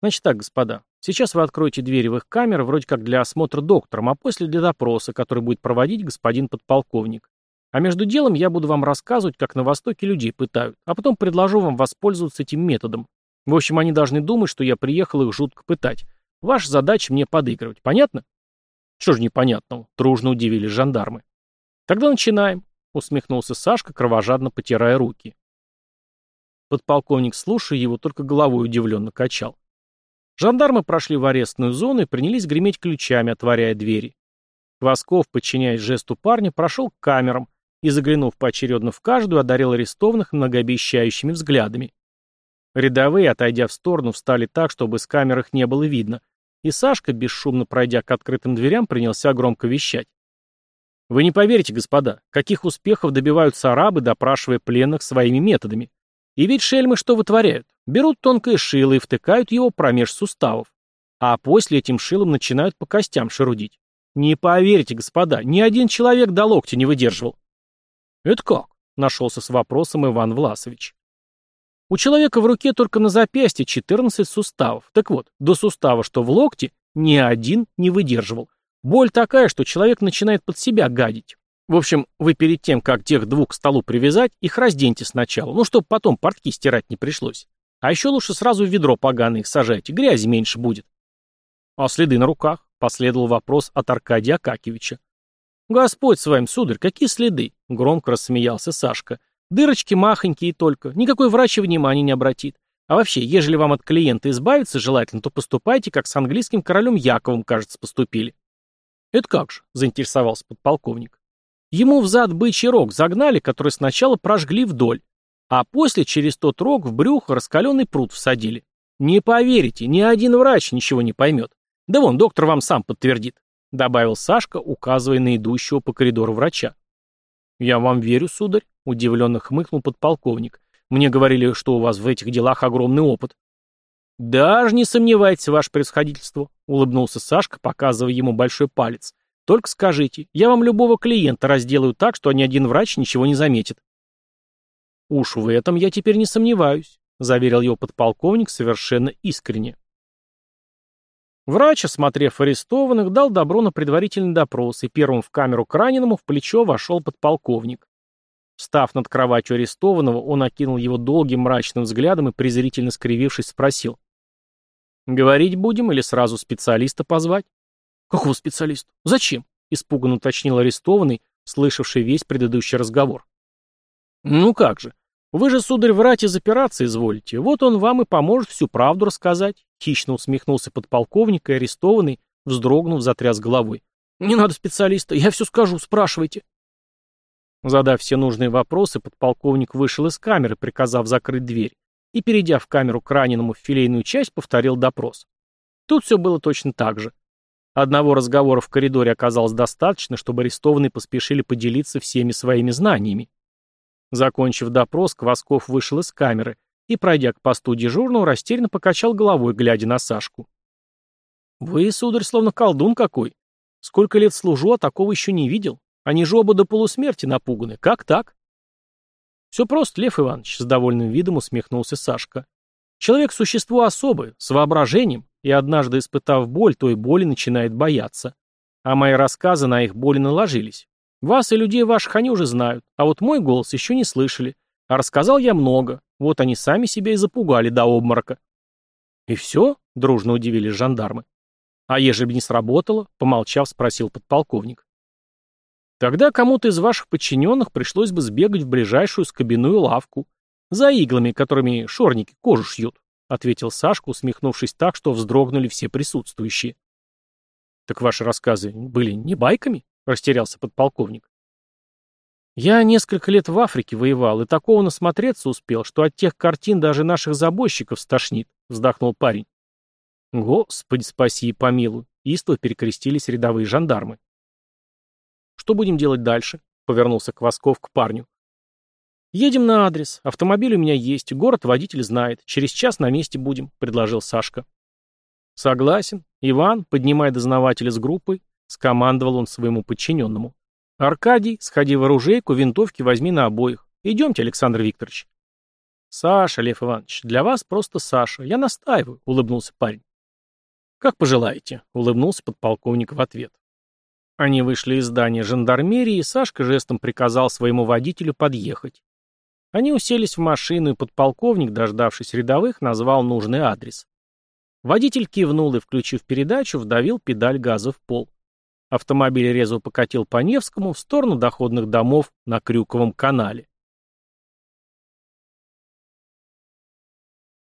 Speaker 1: «Значит так, господа, сейчас вы откроете двери в их камеры, вроде как для осмотра доктором, а после для допроса, который будет проводить господин подполковник. А между делом я буду вам рассказывать, как на Востоке людей пытают, а потом предложу вам воспользоваться этим методом. В общем, они должны думать, что я приехал их жутко пытать. Ваша задача мне подыгрывать, понятно? Что ж непонятного, дружно удивились жандармы. Тогда начинаем, усмехнулся Сашка, кровожадно потирая руки. Подполковник, слушая его, только головой удивленно качал. Жандармы прошли в арестную зону и принялись греметь ключами, отворяя двери. Квасков, подчиняясь жесту парня, прошел к камерам и, заглянув поочередно в каждую, одарил арестованных многообещающими взглядами. Рядовые, отойдя в сторону, встали так, чтобы с камер их не было видно, и Сашка, бесшумно пройдя к открытым дверям, принялся громко вещать. Вы не поверите, господа, каких успехов добиваются арабы, допрашивая пленных своими методами. И ведь шельмы что вытворяют? Берут тонкое шило и втыкают его промеж суставов. А после этим шилом начинают по костям шерудить. Не поверите, господа, ни один человек до локтя не выдерживал. Это как? Нашелся с вопросом Иван Власович. У человека в руке только на запястье 14 суставов. Так вот, до сустава, что в локте, ни один не выдерживал. Боль такая, что человек начинает под себя гадить. В общем, вы перед тем, как тех двух к столу привязать, их разденьте сначала, ну, чтобы потом портки стирать не пришлось. А еще лучше сразу в ведро поганое их сажайте, грязи меньше будет. А следы на руках? Последовал вопрос от Аркадия Акакевича. Господь с вами, сударь, какие следы? Громко рассмеялся Сашка. Дырочки махонькие только, никакой врач и внимания не обратит. А вообще, ежели вам от клиента избавиться желательно, то поступайте, как с английским королем Яковом, кажется, поступили. Это как же, заинтересовался подполковник. Ему в зад бычий рог загнали, который сначала прожгли вдоль, а после через тот рог в брюхо раскаленный пруд всадили. Не поверите, ни один врач ничего не поймет. Да вон, доктор вам сам подтвердит, добавил Сашка, указывая на идущего по коридору врача. Я вам верю, сударь, удивленно хмыкнул подполковник. Мне говорили, что у вас в этих делах огромный опыт. Даже не сомневайтесь, ваше превосходительство, улыбнулся Сашка, показывая ему большой палец. Только скажите, я вам любого клиента разделаю так, что ни один врач ничего не заметит. «Уж в этом я теперь не сомневаюсь», — заверил его подполковник совершенно искренне. Врач, осмотрев арестованных, дал добро на предварительный допрос, и первым в камеру к раненому в плечо вошел подполковник. Став над кроватью арестованного, он окинул его долгим мрачным взглядом и, презрительно скривившись, спросил. «Говорить будем или сразу специалиста позвать?» «Какого специалиста? Зачем?» — испуганно уточнил арестованный, слышавший весь предыдущий разговор. «Ну как же. Вы же, сударь, врать из операции изволите. Вот он вам и поможет всю правду рассказать. Хищно усмехнулся подполковник и арестованный, вздрогнув, затряс головой. Не надо специалиста, я все скажу, спрашивайте. Задав все нужные вопросы, подполковник вышел из камеры, приказав закрыть дверь, и, перейдя в камеру к раненому в филейную часть, повторил допрос. Тут все было точно так же. Одного разговора в коридоре оказалось достаточно, чтобы арестованные поспешили поделиться всеми своими знаниями. Закончив допрос, Квасков вышел из камеры и, пройдя к посту дежурного, растерянно покачал головой, глядя на Сашку. «Вы, сударь, словно колдун какой. Сколько лет служу, а такого еще не видел. Они же оба до полусмерти напуганы. Как так?» «Все просто, Лев Иванович», — с довольным видом усмехнулся Сашка. «Человек — существо особое, с воображением, и однажды испытав боль, той боли начинает бояться. А мои рассказы на их боли наложились. Вас и людей ваших они уже знают, а вот мой голос еще не слышали. А рассказал я много, вот они сами себя и запугали до обморока. «И все?» — дружно удивились жандармы. «А ежели бы не сработало?» — помолчав, спросил подполковник. «Тогда кому-то из ваших подчиненных пришлось бы сбегать в ближайшую скобяную лавку. За иглами, которыми шорники кожу шьют», — ответил Сашка, усмехнувшись так, что вздрогнули все присутствующие. «Так ваши рассказы были не байками?» — растерялся подполковник. «Я несколько лет в Африке воевал, и такого насмотреться успел, что от тех картин даже наших забойщиков стошнит», — вздохнул парень. «Господи, спаси и помилуй!» — истово перекрестились рядовые жандармы. «Что будем делать дальше?» — повернулся Квасков к парню. «Едем на адрес. Автомобиль у меня есть, город водитель знает. Через час на месте будем», — предложил Сашка. «Согласен. Иван, поднимай дознавателя с группой», — скомандовал он своему подчиненному. «Аркадий, сходи в оружейку, винтовки возьми на обоих. Идемте, Александр Викторович». «Саша, Лев Иванович, для вас просто Саша. Я настаиваю», — улыбнулся парень. «Как пожелаете», — улыбнулся подполковник в ответ. Они вышли из здания жандармерии, и Сашка жестом приказал своему водителю подъехать. Они уселись в машину, и подполковник, дождавшись рядовых, назвал нужный адрес. Водитель кивнул и, включив передачу, вдавил педаль газа в пол. Автомобиль резво покатил по Невскому в сторону доходных домов на Крюковом канале.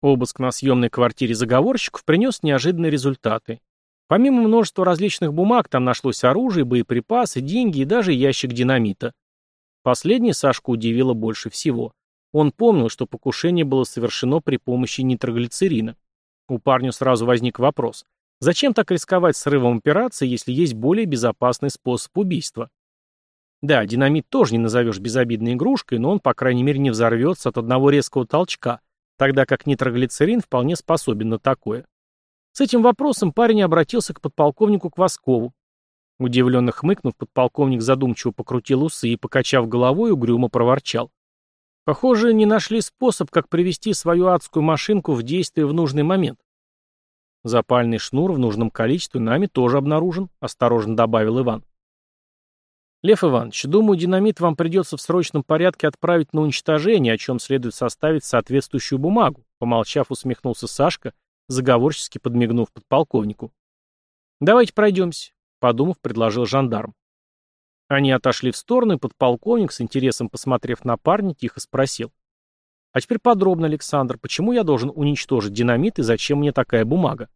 Speaker 1: Обыск на съемной квартире заговорщиков принес неожиданные результаты. Помимо множества различных бумаг, там нашлось оружие, боеприпасы, деньги и даже ящик динамита. Последнее Сашку удивило больше всего. Он помнил, что покушение было совершено при помощи нитроглицерина. У парня сразу возник вопрос. Зачем так рисковать срывом операции, если есть более безопасный способ убийства? Да, динамит тоже не назовешь безобидной игрушкой, но он, по крайней мере, не взорвется от одного резкого толчка, тогда как нитроглицерин вполне способен на такое. С этим вопросом парень обратился к подполковнику Кваскову. Удивленно хмыкнув, подполковник задумчиво покрутил усы и, покачав головой, угрюмо проворчал. Похоже, не нашли способ, как привести свою адскую машинку в действие в нужный момент. Запальный шнур в нужном количестве нами тоже обнаружен, осторожно добавил Иван. Лев Иванович, думаю, динамит вам придется в срочном порядке отправить на уничтожение, о чем следует составить соответствующую бумагу, помолчав, усмехнулся Сашка заговорчески подмигнув подполковнику. «Давайте пройдемся», — подумав, предложил жандарм. Они отошли в сторону, и подполковник, с интересом посмотрев на парня, тихо спросил. «А теперь подробно, Александр, почему я должен уничтожить динамит и зачем мне такая бумага?»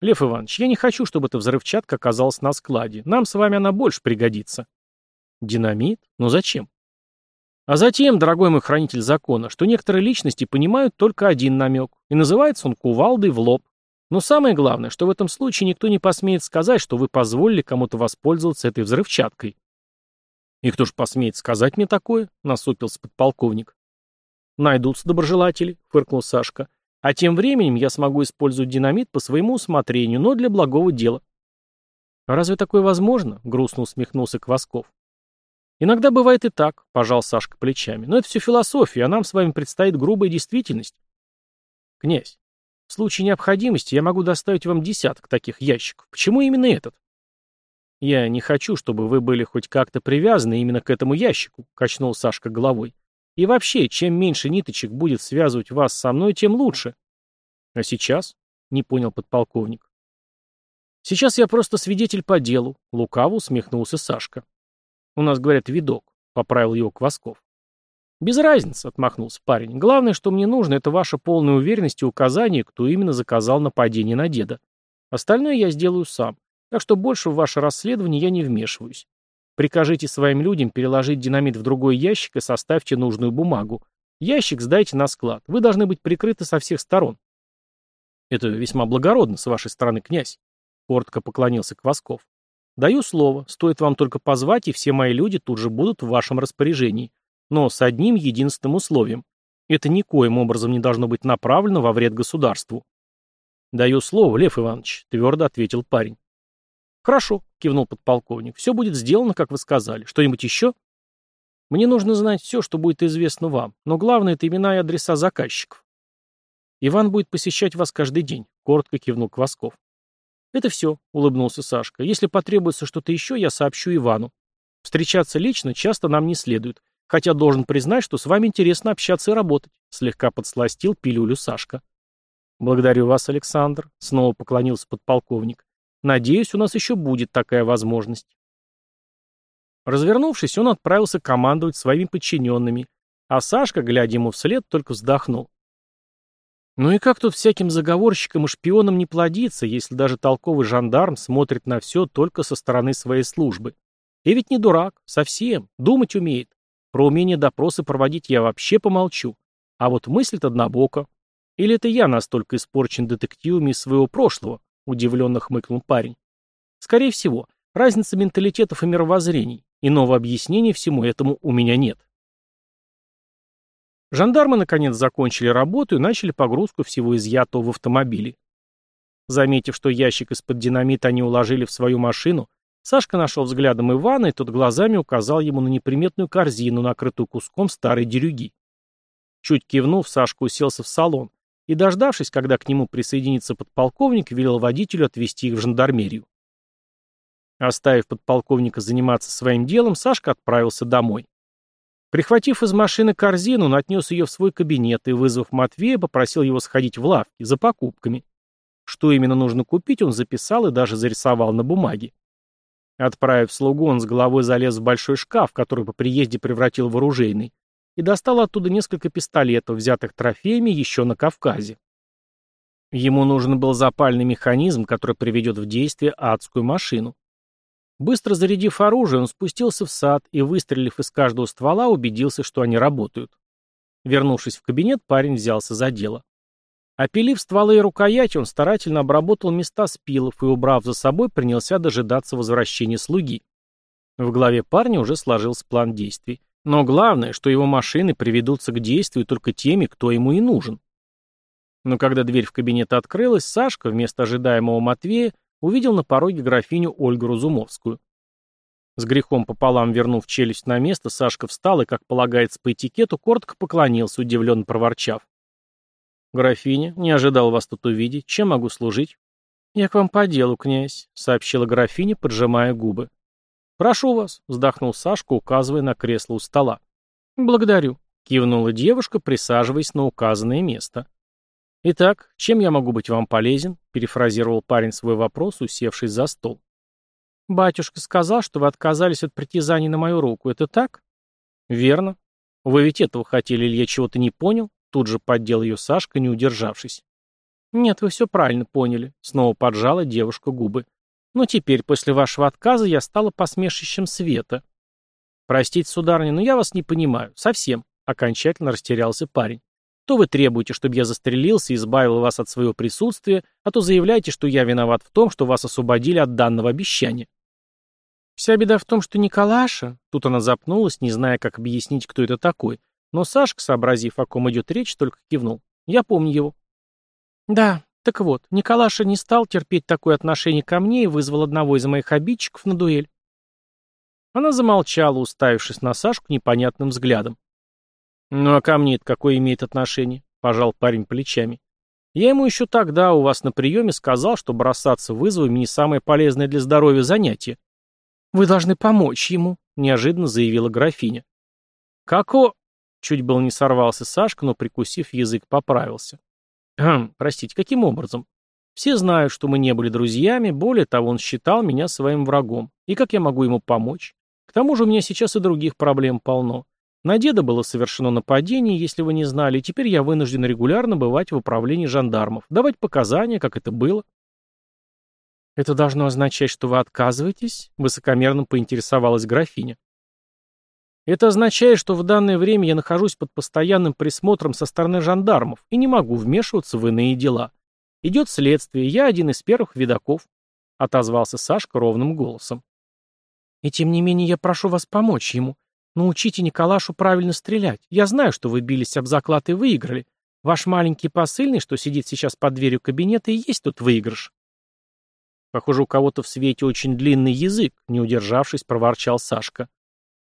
Speaker 1: «Лев Иванович, я не хочу, чтобы эта взрывчатка оказалась на складе. Нам с вами она больше пригодится». «Динамит? Но зачем?» А затем, дорогой мой хранитель закона, что некоторые личности понимают только один намек, и называется он кувалдой в лоб. Но самое главное, что в этом случае никто не посмеет сказать, что вы позволили кому-то воспользоваться этой взрывчаткой. «И кто ж посмеет сказать мне такое?» — насупился подполковник. «Найдутся доброжелатели», — фыркнул Сашка. «А тем временем я смогу использовать динамит по своему усмотрению, но для благого дела». «Разве такое возможно?» — грустно усмехнулся Квасков. Иногда бывает и так, пожал Сашка плечами. Но это все философия, а нам с вами предстоит грубая действительность. Князь, в случае необходимости я могу доставить вам десяток таких ящиков. Почему именно этот? Я не хочу, чтобы вы были хоть как-то привязаны именно к этому ящику, качнул Сашка головой. И вообще, чем меньше ниточек будет связывать вас со мной, тем лучше. А сейчас? Не понял подполковник. Сейчас я просто свидетель по делу, лукаво усмехнулся Сашка. У нас говорят видок, поправил его Квасков. Без разницы, отмахнулся парень. Главное, что мне нужно, это ваша полная уверенность и указание, кто именно заказал нападение на деда. Остальное я сделаю сам. Так что больше в ваше расследование я не вмешиваюсь. Прикажите своим людям переложить динамит в другой ящик и составьте нужную бумагу. Ящик сдайте на склад. Вы должны быть прикрыты со всех сторон. Это весьма благородно с вашей стороны, князь. Коротко поклонился Квасков. Даю слово, стоит вам только позвать, и все мои люди тут же будут в вашем распоряжении. Но с одним единственным условием. Это никоим образом не должно быть направлено во вред государству. Даю слово, Лев Иванович, твердо ответил парень. Хорошо, кивнул подполковник. Все будет сделано, как вы сказали. Что-нибудь еще? Мне нужно знать все, что будет известно вам, но главное это имена и адреса заказчиков. Иван будет посещать вас каждый день, коротко кивнул Квасков. «Это все», — улыбнулся Сашка. «Если потребуется что-то еще, я сообщу Ивану. Встречаться лично часто нам не следует, хотя должен признать, что с вами интересно общаться и работать», — слегка подсластил пилюлю Сашка. «Благодарю вас, Александр», — снова поклонился подполковник. «Надеюсь, у нас еще будет такая возможность». Развернувшись, он отправился командовать своими подчиненными, а Сашка, глядя ему вслед, только вздохнул. Ну и как тут всяким заговорщикам и шпионам не плодиться, если даже толковый жандарм смотрит на все только со стороны своей службы? И ведь не дурак, совсем, думать умеет. Про умение допросы проводить я вообще помолчу. А вот мыслит однобоко. Или это я настолько испорчен детективами своего прошлого? Удивленно хмыкнул парень. Скорее всего, разница менталитетов и мировоззрений. Иного объяснения всему этому у меня нет. Жандармы наконец закончили работу и начали погрузку всего изъятого в автомобиле. Заметив, что ящик из-под динамита они уложили в свою машину, Сашка нашел взглядом Ивана, и тот глазами указал ему на неприметную корзину, накрытую куском старой дерюги. Чуть кивнув, Сашка уселся в салон и, дождавшись, когда к нему присоединится подполковник, велел водителю отвезти их в жандармерию. Оставив подполковника заниматься своим делом, Сашка отправился домой. Прихватив из машины корзину, он отнес ее в свой кабинет и, вызвав Матвея, попросил его сходить в лавки за покупками. Что именно нужно купить, он записал и даже зарисовал на бумаге. Отправив слугу, он с головой залез в большой шкаф, который по приезде превратил в оружейный, и достал оттуда несколько пистолетов, взятых трофеями еще на Кавказе. Ему нужен был запальный механизм, который приведет в действие адскую машину. Быстро зарядив оружие, он спустился в сад и, выстрелив из каждого ствола, убедился, что они работают. Вернувшись в кабинет, парень взялся за дело. Опилив стволы и рукоять, он старательно обработал места спилов и, убрав за собой, принялся дожидаться возвращения слуги. В голове парня уже сложился план действий. Но главное, что его машины приведутся к действию только теми, кто ему и нужен. Но когда дверь в кабинет открылась, Сашка, вместо ожидаемого Матвея, увидел на пороге графиню Ольгу Разумовскую. С грехом пополам вернув челюсть на место, Сашка встал и, как полагается по этикету, коротко поклонился, удивленно проворчав. «Графиня, не ожидал вас тут увидеть. Чем могу служить?» «Я к вам по делу, князь», — сообщила графиня, поджимая губы. «Прошу вас», — вздохнул Сашка, указывая на кресло у стола. «Благодарю», — кивнула девушка, присаживаясь на указанное место. «Итак, чем я могу быть вам полезен?» — перефразировал парень свой вопрос, усевшись за стол. «Батюшка сказал, что вы отказались от притязаний на мою руку. Это так?» «Верно. Вы ведь этого хотели, или я чего-то не понял?» Тут же поддел ее Сашка, не удержавшись. «Нет, вы все правильно поняли», — снова поджала девушка губы. «Но теперь, после вашего отказа, я стала посмешищем света». «Простите, сударыня, но я вас не понимаю. Совсем», — окончательно растерялся парень. То вы требуете, чтобы я застрелился и избавил вас от своего присутствия, а то заявляете, что я виноват в том, что вас освободили от данного обещания. Вся беда в том, что Николаша... Тут она запнулась, не зная, как объяснить, кто это такой. Но Сашка, сообразив, о ком идет речь, только кивнул. Я помню его. Да, так вот, Николаша не стал терпеть такое отношение ко мне и вызвал одного из моих обидчиков на дуэль. Она замолчала, уставившись на Сашку непонятным взглядом. «Ну а ко мне это какое имеет отношение?» — пожал парень плечами. «Я ему еще тогда у вас на приеме сказал, что бросаться вызовами не самое полезное для здоровья занятие». «Вы должны помочь ему», — неожиданно заявила графиня. «Како...» — чуть был не сорвался Сашка, но, прикусив язык, поправился. «Хм, простите, каким образом? Все знают, что мы не были друзьями, более того, он считал меня своим врагом. И как я могу ему помочь? К тому же у меня сейчас и других проблем полно. На деда было совершено нападение, если вы не знали, и теперь я вынужден регулярно бывать в управлении жандармов, давать показания, как это было. Это должно означать, что вы отказываетесь? Высокомерно поинтересовалась графиня. Это означает, что в данное время я нахожусь под постоянным присмотром со стороны жандармов и не могу вмешиваться в иные дела. Идет следствие, я один из первых видаков, отозвался Сашка ровным голосом. И тем не менее я прошу вас помочь ему. Научите Николашу правильно стрелять. Я знаю, что вы бились об заклад и выиграли. Ваш маленький посыльный, что сидит сейчас под дверью кабинета, и есть тут выигрыш. Похоже, у кого-то в свете очень длинный язык, не удержавшись, проворчал Сашка.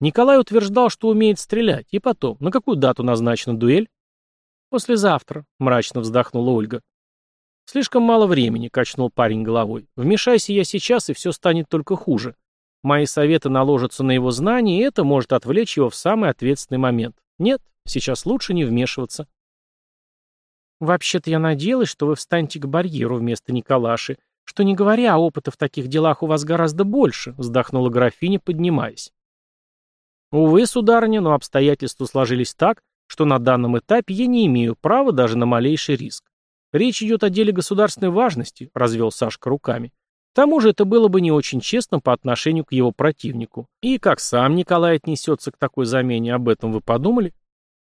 Speaker 1: Николай утверждал, что умеет стрелять. И потом, на какую дату назначена дуэль? Послезавтра, мрачно вздохнула Ольга. Слишком мало времени, качнул парень головой. Вмешайся я сейчас, и все станет только хуже. Мои советы наложатся на его знания, и это может отвлечь его в самый ответственный момент. Нет, сейчас лучше не вмешиваться. Вообще-то я надеялась, что вы встанете к барьеру вместо Николаши, что не говоря, опыта в таких делах у вас гораздо больше, вздохнула графиня, поднимаясь. Увы, сударыня, но обстоятельства сложились так, что на данном этапе я не имею права даже на малейший риск. Речь идет о деле государственной важности, развел Сашка руками. К тому же это было бы не очень честно по отношению к его противнику. И как сам Николай отнесется к такой замене, об этом вы подумали?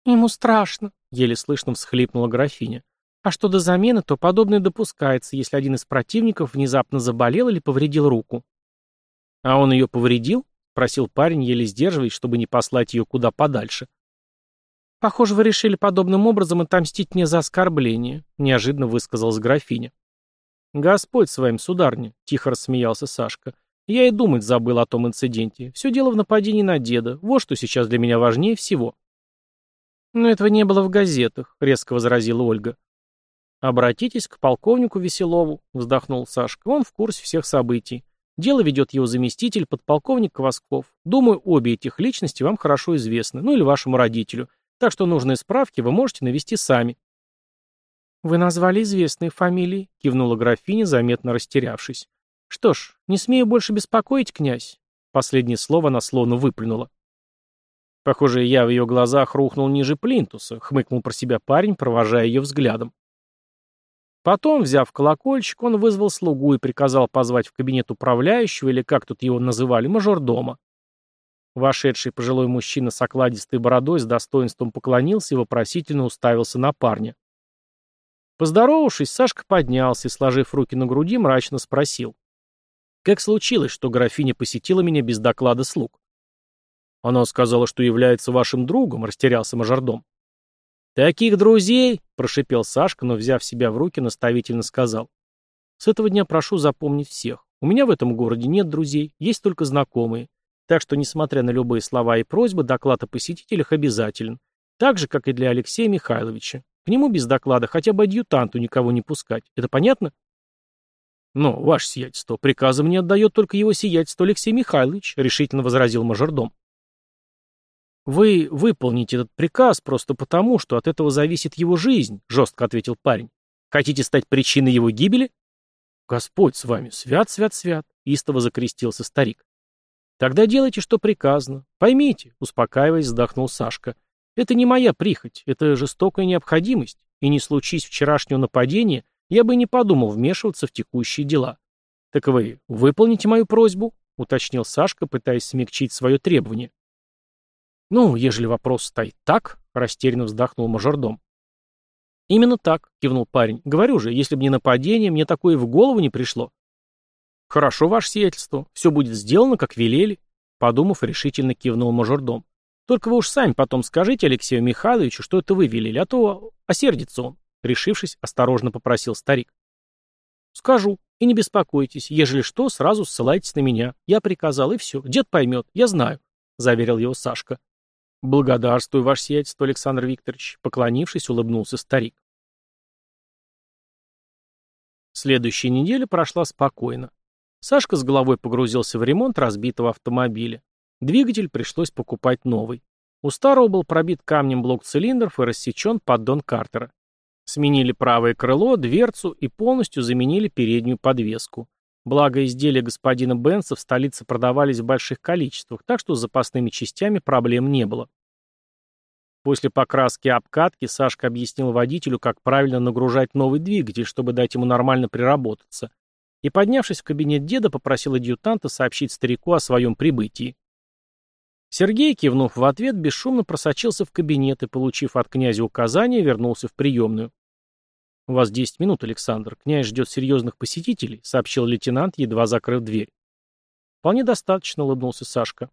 Speaker 1: Ему страшно, еле слышно всхлипнула графиня. А что до замены, то подобное допускается, если один из противников внезапно заболел или повредил руку. А он ее повредил? Просил парень, еле сдерживаясь, чтобы не послать ее куда подальше. «Похоже, вы решили подобным образом отомстить мне за оскорбление», — неожиданно высказалась графиня. «Господь с вами, сударня», — тихо рассмеялся Сашка. «Я и думать забыл о том инциденте. Все дело в нападении на деда. Вот что сейчас для меня важнее всего». «Но этого не было в газетах», — резко возразила Ольга. «Обратитесь к полковнику Веселову», — вздохнул Сашка. «Он в курсе всех событий. Дело ведет его заместитель, подполковник Квасков. Думаю, обе этих личности вам хорошо известны, ну или вашему родителю. Так что нужные справки вы можете навести сами. «Вы назвали известные фамилии», — кивнула графиня, заметно растерявшись. «Что ж, не смею больше беспокоить, князь». Последнее слово она словно выплюнула. Похоже, я в ее глазах рухнул ниже плинтуса, хмыкнул про себя парень, провожая ее взглядом. Потом, взяв колокольчик, он вызвал слугу и приказал позвать в кабинет управляющего, или как тут его называли, мажордома. Вошедший пожилой мужчина с окладистой бородой с достоинством поклонился и вопросительно уставился на парня. Поздоровавшись, Сашка поднялся и, сложив руки на груди, мрачно спросил. «Как случилось, что графиня посетила меня без доклада слуг?» «Она сказала, что является вашим другом», — растерялся мажордом. «Таких друзей!» — прошипел Сашка, но, взяв себя в руки, наставительно сказал. «С этого дня прошу запомнить всех. У меня в этом городе нет друзей, есть только знакомые. Так что, несмотря на любые слова и просьбы, доклад о посетителях обязателен. Так же, как и для Алексея Михайловича. К нему без доклада хотя бы адъютанту никого не пускать. Это понятно? Но, ваше сиятельство, приказы мне отдает только его сиятельство Алексей Михайлович, решительно возразил мажордом. Вы выполните этот приказ просто потому, что от этого зависит его жизнь, жестко ответил парень. Хотите стать причиной его гибели? Господь с вами, свят, свят, свят, истово закрестился старик. Тогда делайте, что приказано. Поймите, успокаиваясь, вздохнул Сашка. Это не моя прихоть, это жестокая необходимость. И не случись вчерашнего нападения, я бы не подумал вмешиваться в текущие дела. Так вы выполните мою просьбу, уточнил Сашка, пытаясь смягчить свое требование. Ну, ежели вопрос стоит так, растерянно вздохнул мажордом. Именно так, кивнул парень. Говорю же, если бы не нападение, мне такое в голову не пришло. «Хорошо, ваше сиятельство. Все будет сделано, как велели», — подумав, решительно кивнул мажордом. «Только вы уж сами потом скажите Алексею Михайловичу, что это вы велели, а то осердится он», — решившись, осторожно попросил старик. «Скажу. И не беспокойтесь. Ежели что, сразу ссылайтесь на меня. Я приказал, и все. Дед поймет. Я знаю», — заверил его Сашка. «Благодарствую, ваше сиятельство, Александр Викторович», — поклонившись, улыбнулся старик. Следующая неделя прошла спокойно. Сашка с головой погрузился в ремонт разбитого автомобиля. Двигатель пришлось покупать новый. У старого был пробит камнем блок цилиндров и рассечен поддон картера. Сменили правое крыло, дверцу и полностью заменили переднюю подвеску. Благо изделия господина Бенса в столице продавались в больших количествах, так что с запасными частями проблем не было. После покраски и обкатки Сашка объяснил водителю, как правильно нагружать новый двигатель, чтобы дать ему нормально приработаться, и, поднявшись в кабинет деда, попросил адъютанта сообщить старику о своем прибытии. Сергей, кивнув в ответ, бесшумно просочился в кабинет и, получив от князя указание, вернулся в приемную. «У вас десять минут, Александр. Князь ждет серьезных посетителей», — сообщил лейтенант, едва закрыв дверь. «Вполне достаточно», — улыбнулся Сашка.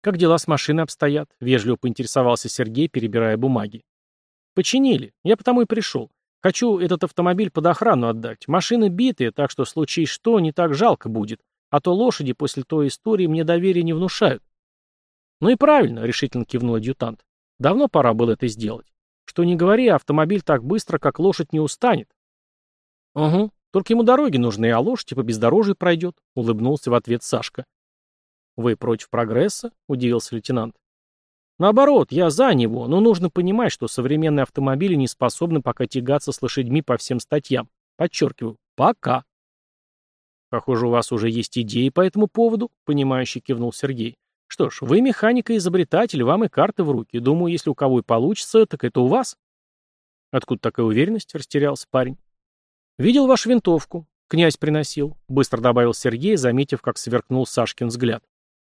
Speaker 1: «Как дела с машиной обстоят?» — вежливо поинтересовался Сергей, перебирая бумаги. «Починили. Я потому и пришел. Хочу этот автомобиль под охрану отдать. Машины битые, так что, случись что, не так жалко будет. А то лошади после той истории мне доверия не внушают. Ну и правильно, решительно кивнул адъютант. Давно пора было это сделать. Что не говори, автомобиль так быстро, как лошадь, не устанет. Угу, только ему дороги нужны, а лошадь по типа бездорожью пройдет, улыбнулся в ответ Сашка. Вы против прогресса? Удивился лейтенант. Наоборот, я за него, но нужно понимать, что современные автомобили не способны пока тягаться с лошадьми по всем статьям. Подчеркиваю, пока. Похоже, у вас уже есть идеи по этому поводу, понимающе кивнул Сергей. Что ж, вы механик и изобретатель, вам и карты в руки. Думаю, если у кого и получится, так это у вас. Откуда такая уверенность? Растерялся парень. Видел вашу винтовку. Князь приносил. Быстро добавил Сергей, заметив, как сверкнул Сашкин взгляд.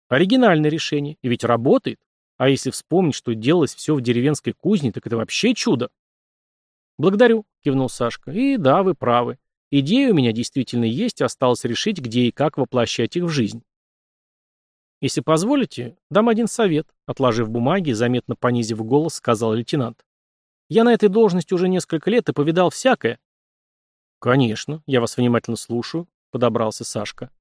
Speaker 1: Оригинальное решение. И ведь работает. А если вспомнить, что делалось все в деревенской кузне, так это вообще чудо. Благодарю, кивнул Сашка. И да, вы правы. Идеи у меня действительно есть, осталось решить, где и как воплощать их в жизнь. «Если позволите, дам один совет», — отложив бумаги, заметно понизив голос, сказал лейтенант. «Я на этой должности уже несколько лет и повидал всякое». «Конечно, я вас внимательно слушаю», — подобрался Сашка.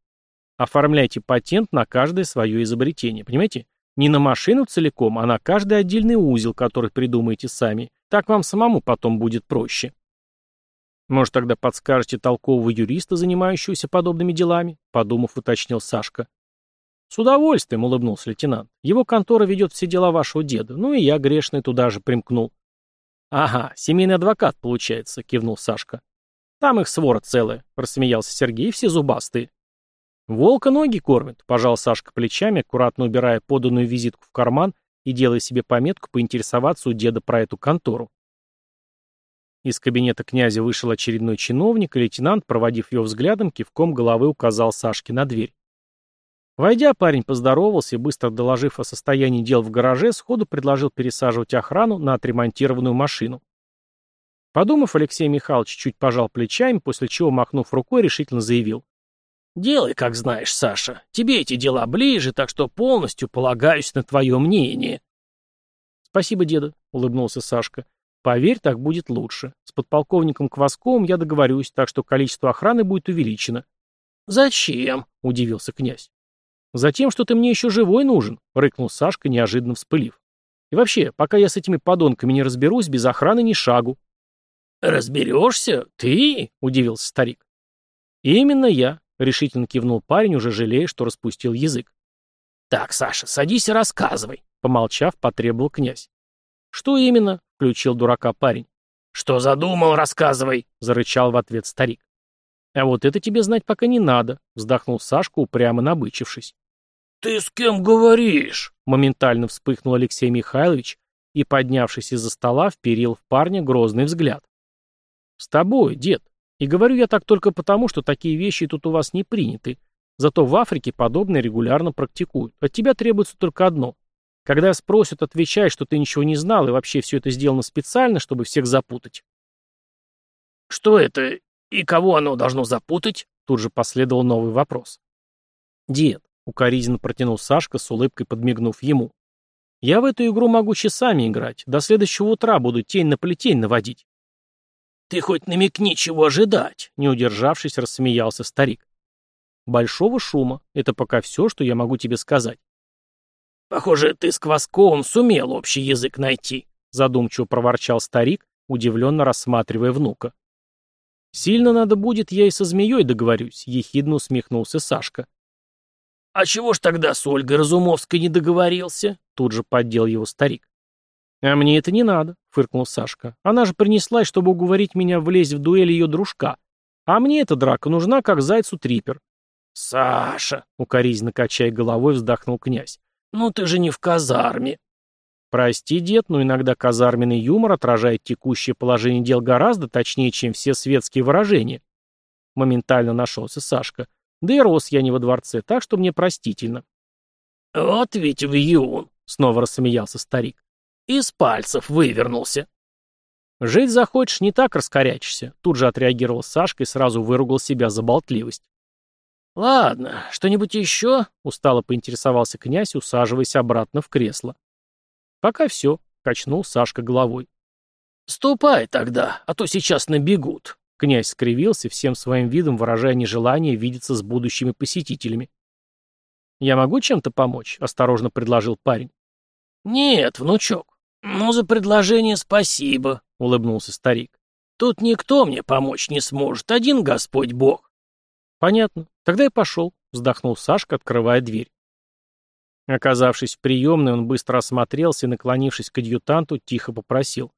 Speaker 1: «Оформляйте патент на каждое свое изобретение, понимаете? Не на машину целиком, а на каждый отдельный узел, который придумаете сами. Так вам самому потом будет проще». «Может, тогда подскажете толкового юриста, занимающегося подобными делами?» — подумав, уточнил Сашка. «С удовольствием», — улыбнулся лейтенант. «Его контора ведет все дела вашего деда. Ну и я, грешный, туда же примкнул». «Ага, семейный адвокат, получается», — кивнул Сашка. «Там их свора целая», — рассмеялся Сергей, — «все зубастые». «Волка ноги кормят», — пожал Сашка плечами, аккуратно убирая поданную визитку в карман и делая себе пометку поинтересоваться у деда про эту контору. Из кабинета князя вышел очередной чиновник, и лейтенант, проводив его взглядом, кивком головы указал Сашке на дверь. Войдя, парень поздоровался и, быстро доложив о состоянии дел в гараже, сходу предложил пересаживать охрану на отремонтированную машину. Подумав, Алексей Михайлович чуть пожал плечами, после чего, махнув рукой, решительно заявил. «Делай, как знаешь, Саша. Тебе эти дела ближе, так что полностью полагаюсь на твое мнение». «Спасибо, деда», — улыбнулся Сашка. «Поверь, так будет лучше. С подполковником Квасковым я договорюсь, так что количество охраны будет увеличено».
Speaker 2: «Зачем?» — удивился князь.
Speaker 1: «Затем, что ты мне еще живой нужен», — рыкнул Сашка, неожиданно вспылив. «И вообще, пока я с этими подонками не разберусь, без охраны ни шагу».
Speaker 2: «Разберешься? Ты?» — удивился старик.
Speaker 1: «Именно я», — решительно кивнул парень, уже жалея, что распустил язык.
Speaker 2: «Так, Саша, садись и рассказывай», —
Speaker 1: помолчав, потребовал князь. «Что именно?» — включил дурака парень.
Speaker 2: «Что задумал, рассказывай», — зарычал в ответ старик.
Speaker 1: «А вот это тебе знать пока не надо», — вздохнул Сашка, упрямо набычившись.
Speaker 2: «Ты с кем говоришь?»
Speaker 1: — моментально вспыхнул Алексей Михайлович и, поднявшись из-за стола, вперил в парня грозный взгляд. «С тобой, дед. И говорю я так только потому, что такие вещи тут у вас не приняты. Зато в Африке подобное регулярно практикуют. От тебя требуется только одно. Когда спросят, отвечай, что ты ничего не знал и вообще все это сделано специально, чтобы всех запутать».
Speaker 2: «Что это «И кого оно должно запутать?» Тут же последовал новый вопрос.
Speaker 1: «Дед», — укоризненно протянул Сашка, с улыбкой подмигнув ему. «Я в эту игру могу часами играть. До следующего утра буду тень на плетень наводить».
Speaker 2: «Ты хоть намекни, чего ожидать», — не удержавшись, рассмеялся старик.
Speaker 1: «Большого шума. Это пока все, что я могу тебе сказать».
Speaker 2: «Похоже, ты с Квасковым сумел общий язык найти», —
Speaker 1: задумчиво проворчал старик, удивленно рассматривая внука. «Сильно надо будет, я и со змеей договорюсь», — ехидно усмехнулся Сашка.
Speaker 2: «А чего ж тогда с Ольгой Разумовской не договорился?» — тут же поддел его старик.
Speaker 1: «А мне это не надо», — фыркнул Сашка. «Она же принеслась, чтобы уговорить меня влезть в дуэль ее дружка. А мне эта драка нужна, как зайцу трипер».
Speaker 2: «Саша!»
Speaker 1: — укоризненно качая головой, вздохнул князь.
Speaker 2: «Ну ты же не в казарме».
Speaker 1: Прости, дед, но иногда казарменный юмор отражает текущее положение дел гораздо точнее, чем все светские выражения. Моментально нашелся Сашка. Да и рос я не во дворце, так что мне простительно.
Speaker 2: Вот ведь вьюн, снова рассмеялся старик. Из пальцев вывернулся.
Speaker 1: Жить захочешь, не так раскорячишься. Тут же отреагировал Сашка и сразу выругал себя за болтливость.
Speaker 2: «Ладно, что-нибудь еще?» — устало поинтересовался князь, усаживаясь обратно в кресло.
Speaker 1: «Пока все», — качнул Сашка головой.
Speaker 2: «Ступай тогда, а то сейчас набегут», —
Speaker 1: князь скривился, всем своим видом выражая нежелание видеться с будущими посетителями. «Я могу чем-то помочь?» — осторожно предложил парень.
Speaker 2: «Нет, внучок. Ну, за предложение спасибо», — улыбнулся старик. Тут никто мне помочь не сможет, один Господь Бог.
Speaker 1: Понятно. Тогда я пошел, вздохнул Сашка, открывая дверь. Оказавшись в приемной, он быстро осмотрелся и, наклонившись к адъютанту, тихо попросил.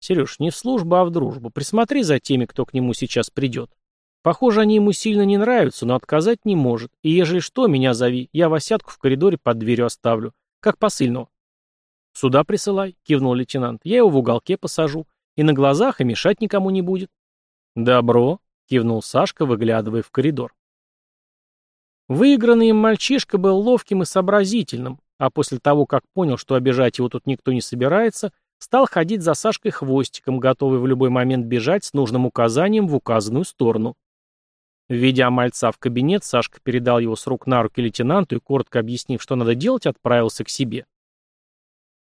Speaker 1: «Сереж, не в службу, а в дружбу. Присмотри за теми, кто к нему сейчас придет. Похоже, они ему сильно не нравятся, но отказать не может. И ежели что, меня зови. Я Васятку в коридоре под дверью оставлю. Как посыльного». «Сюда присылай», — кивнул лейтенант. «Я его в уголке посажу. И на глазах, и мешать никому не будет». «Добро», — кивнул Сашка, выглядывая в коридор. Выигранный им мальчишка был ловким и сообразительным, а после того, как понял, что обижать его тут никто не собирается, стал ходить за Сашкой хвостиком, готовый в любой момент бежать с нужным указанием в указанную сторону. Введя мальца в кабинет, Сашка передал его с рук на руки лейтенанту и, коротко объяснив, что надо делать, отправился к себе.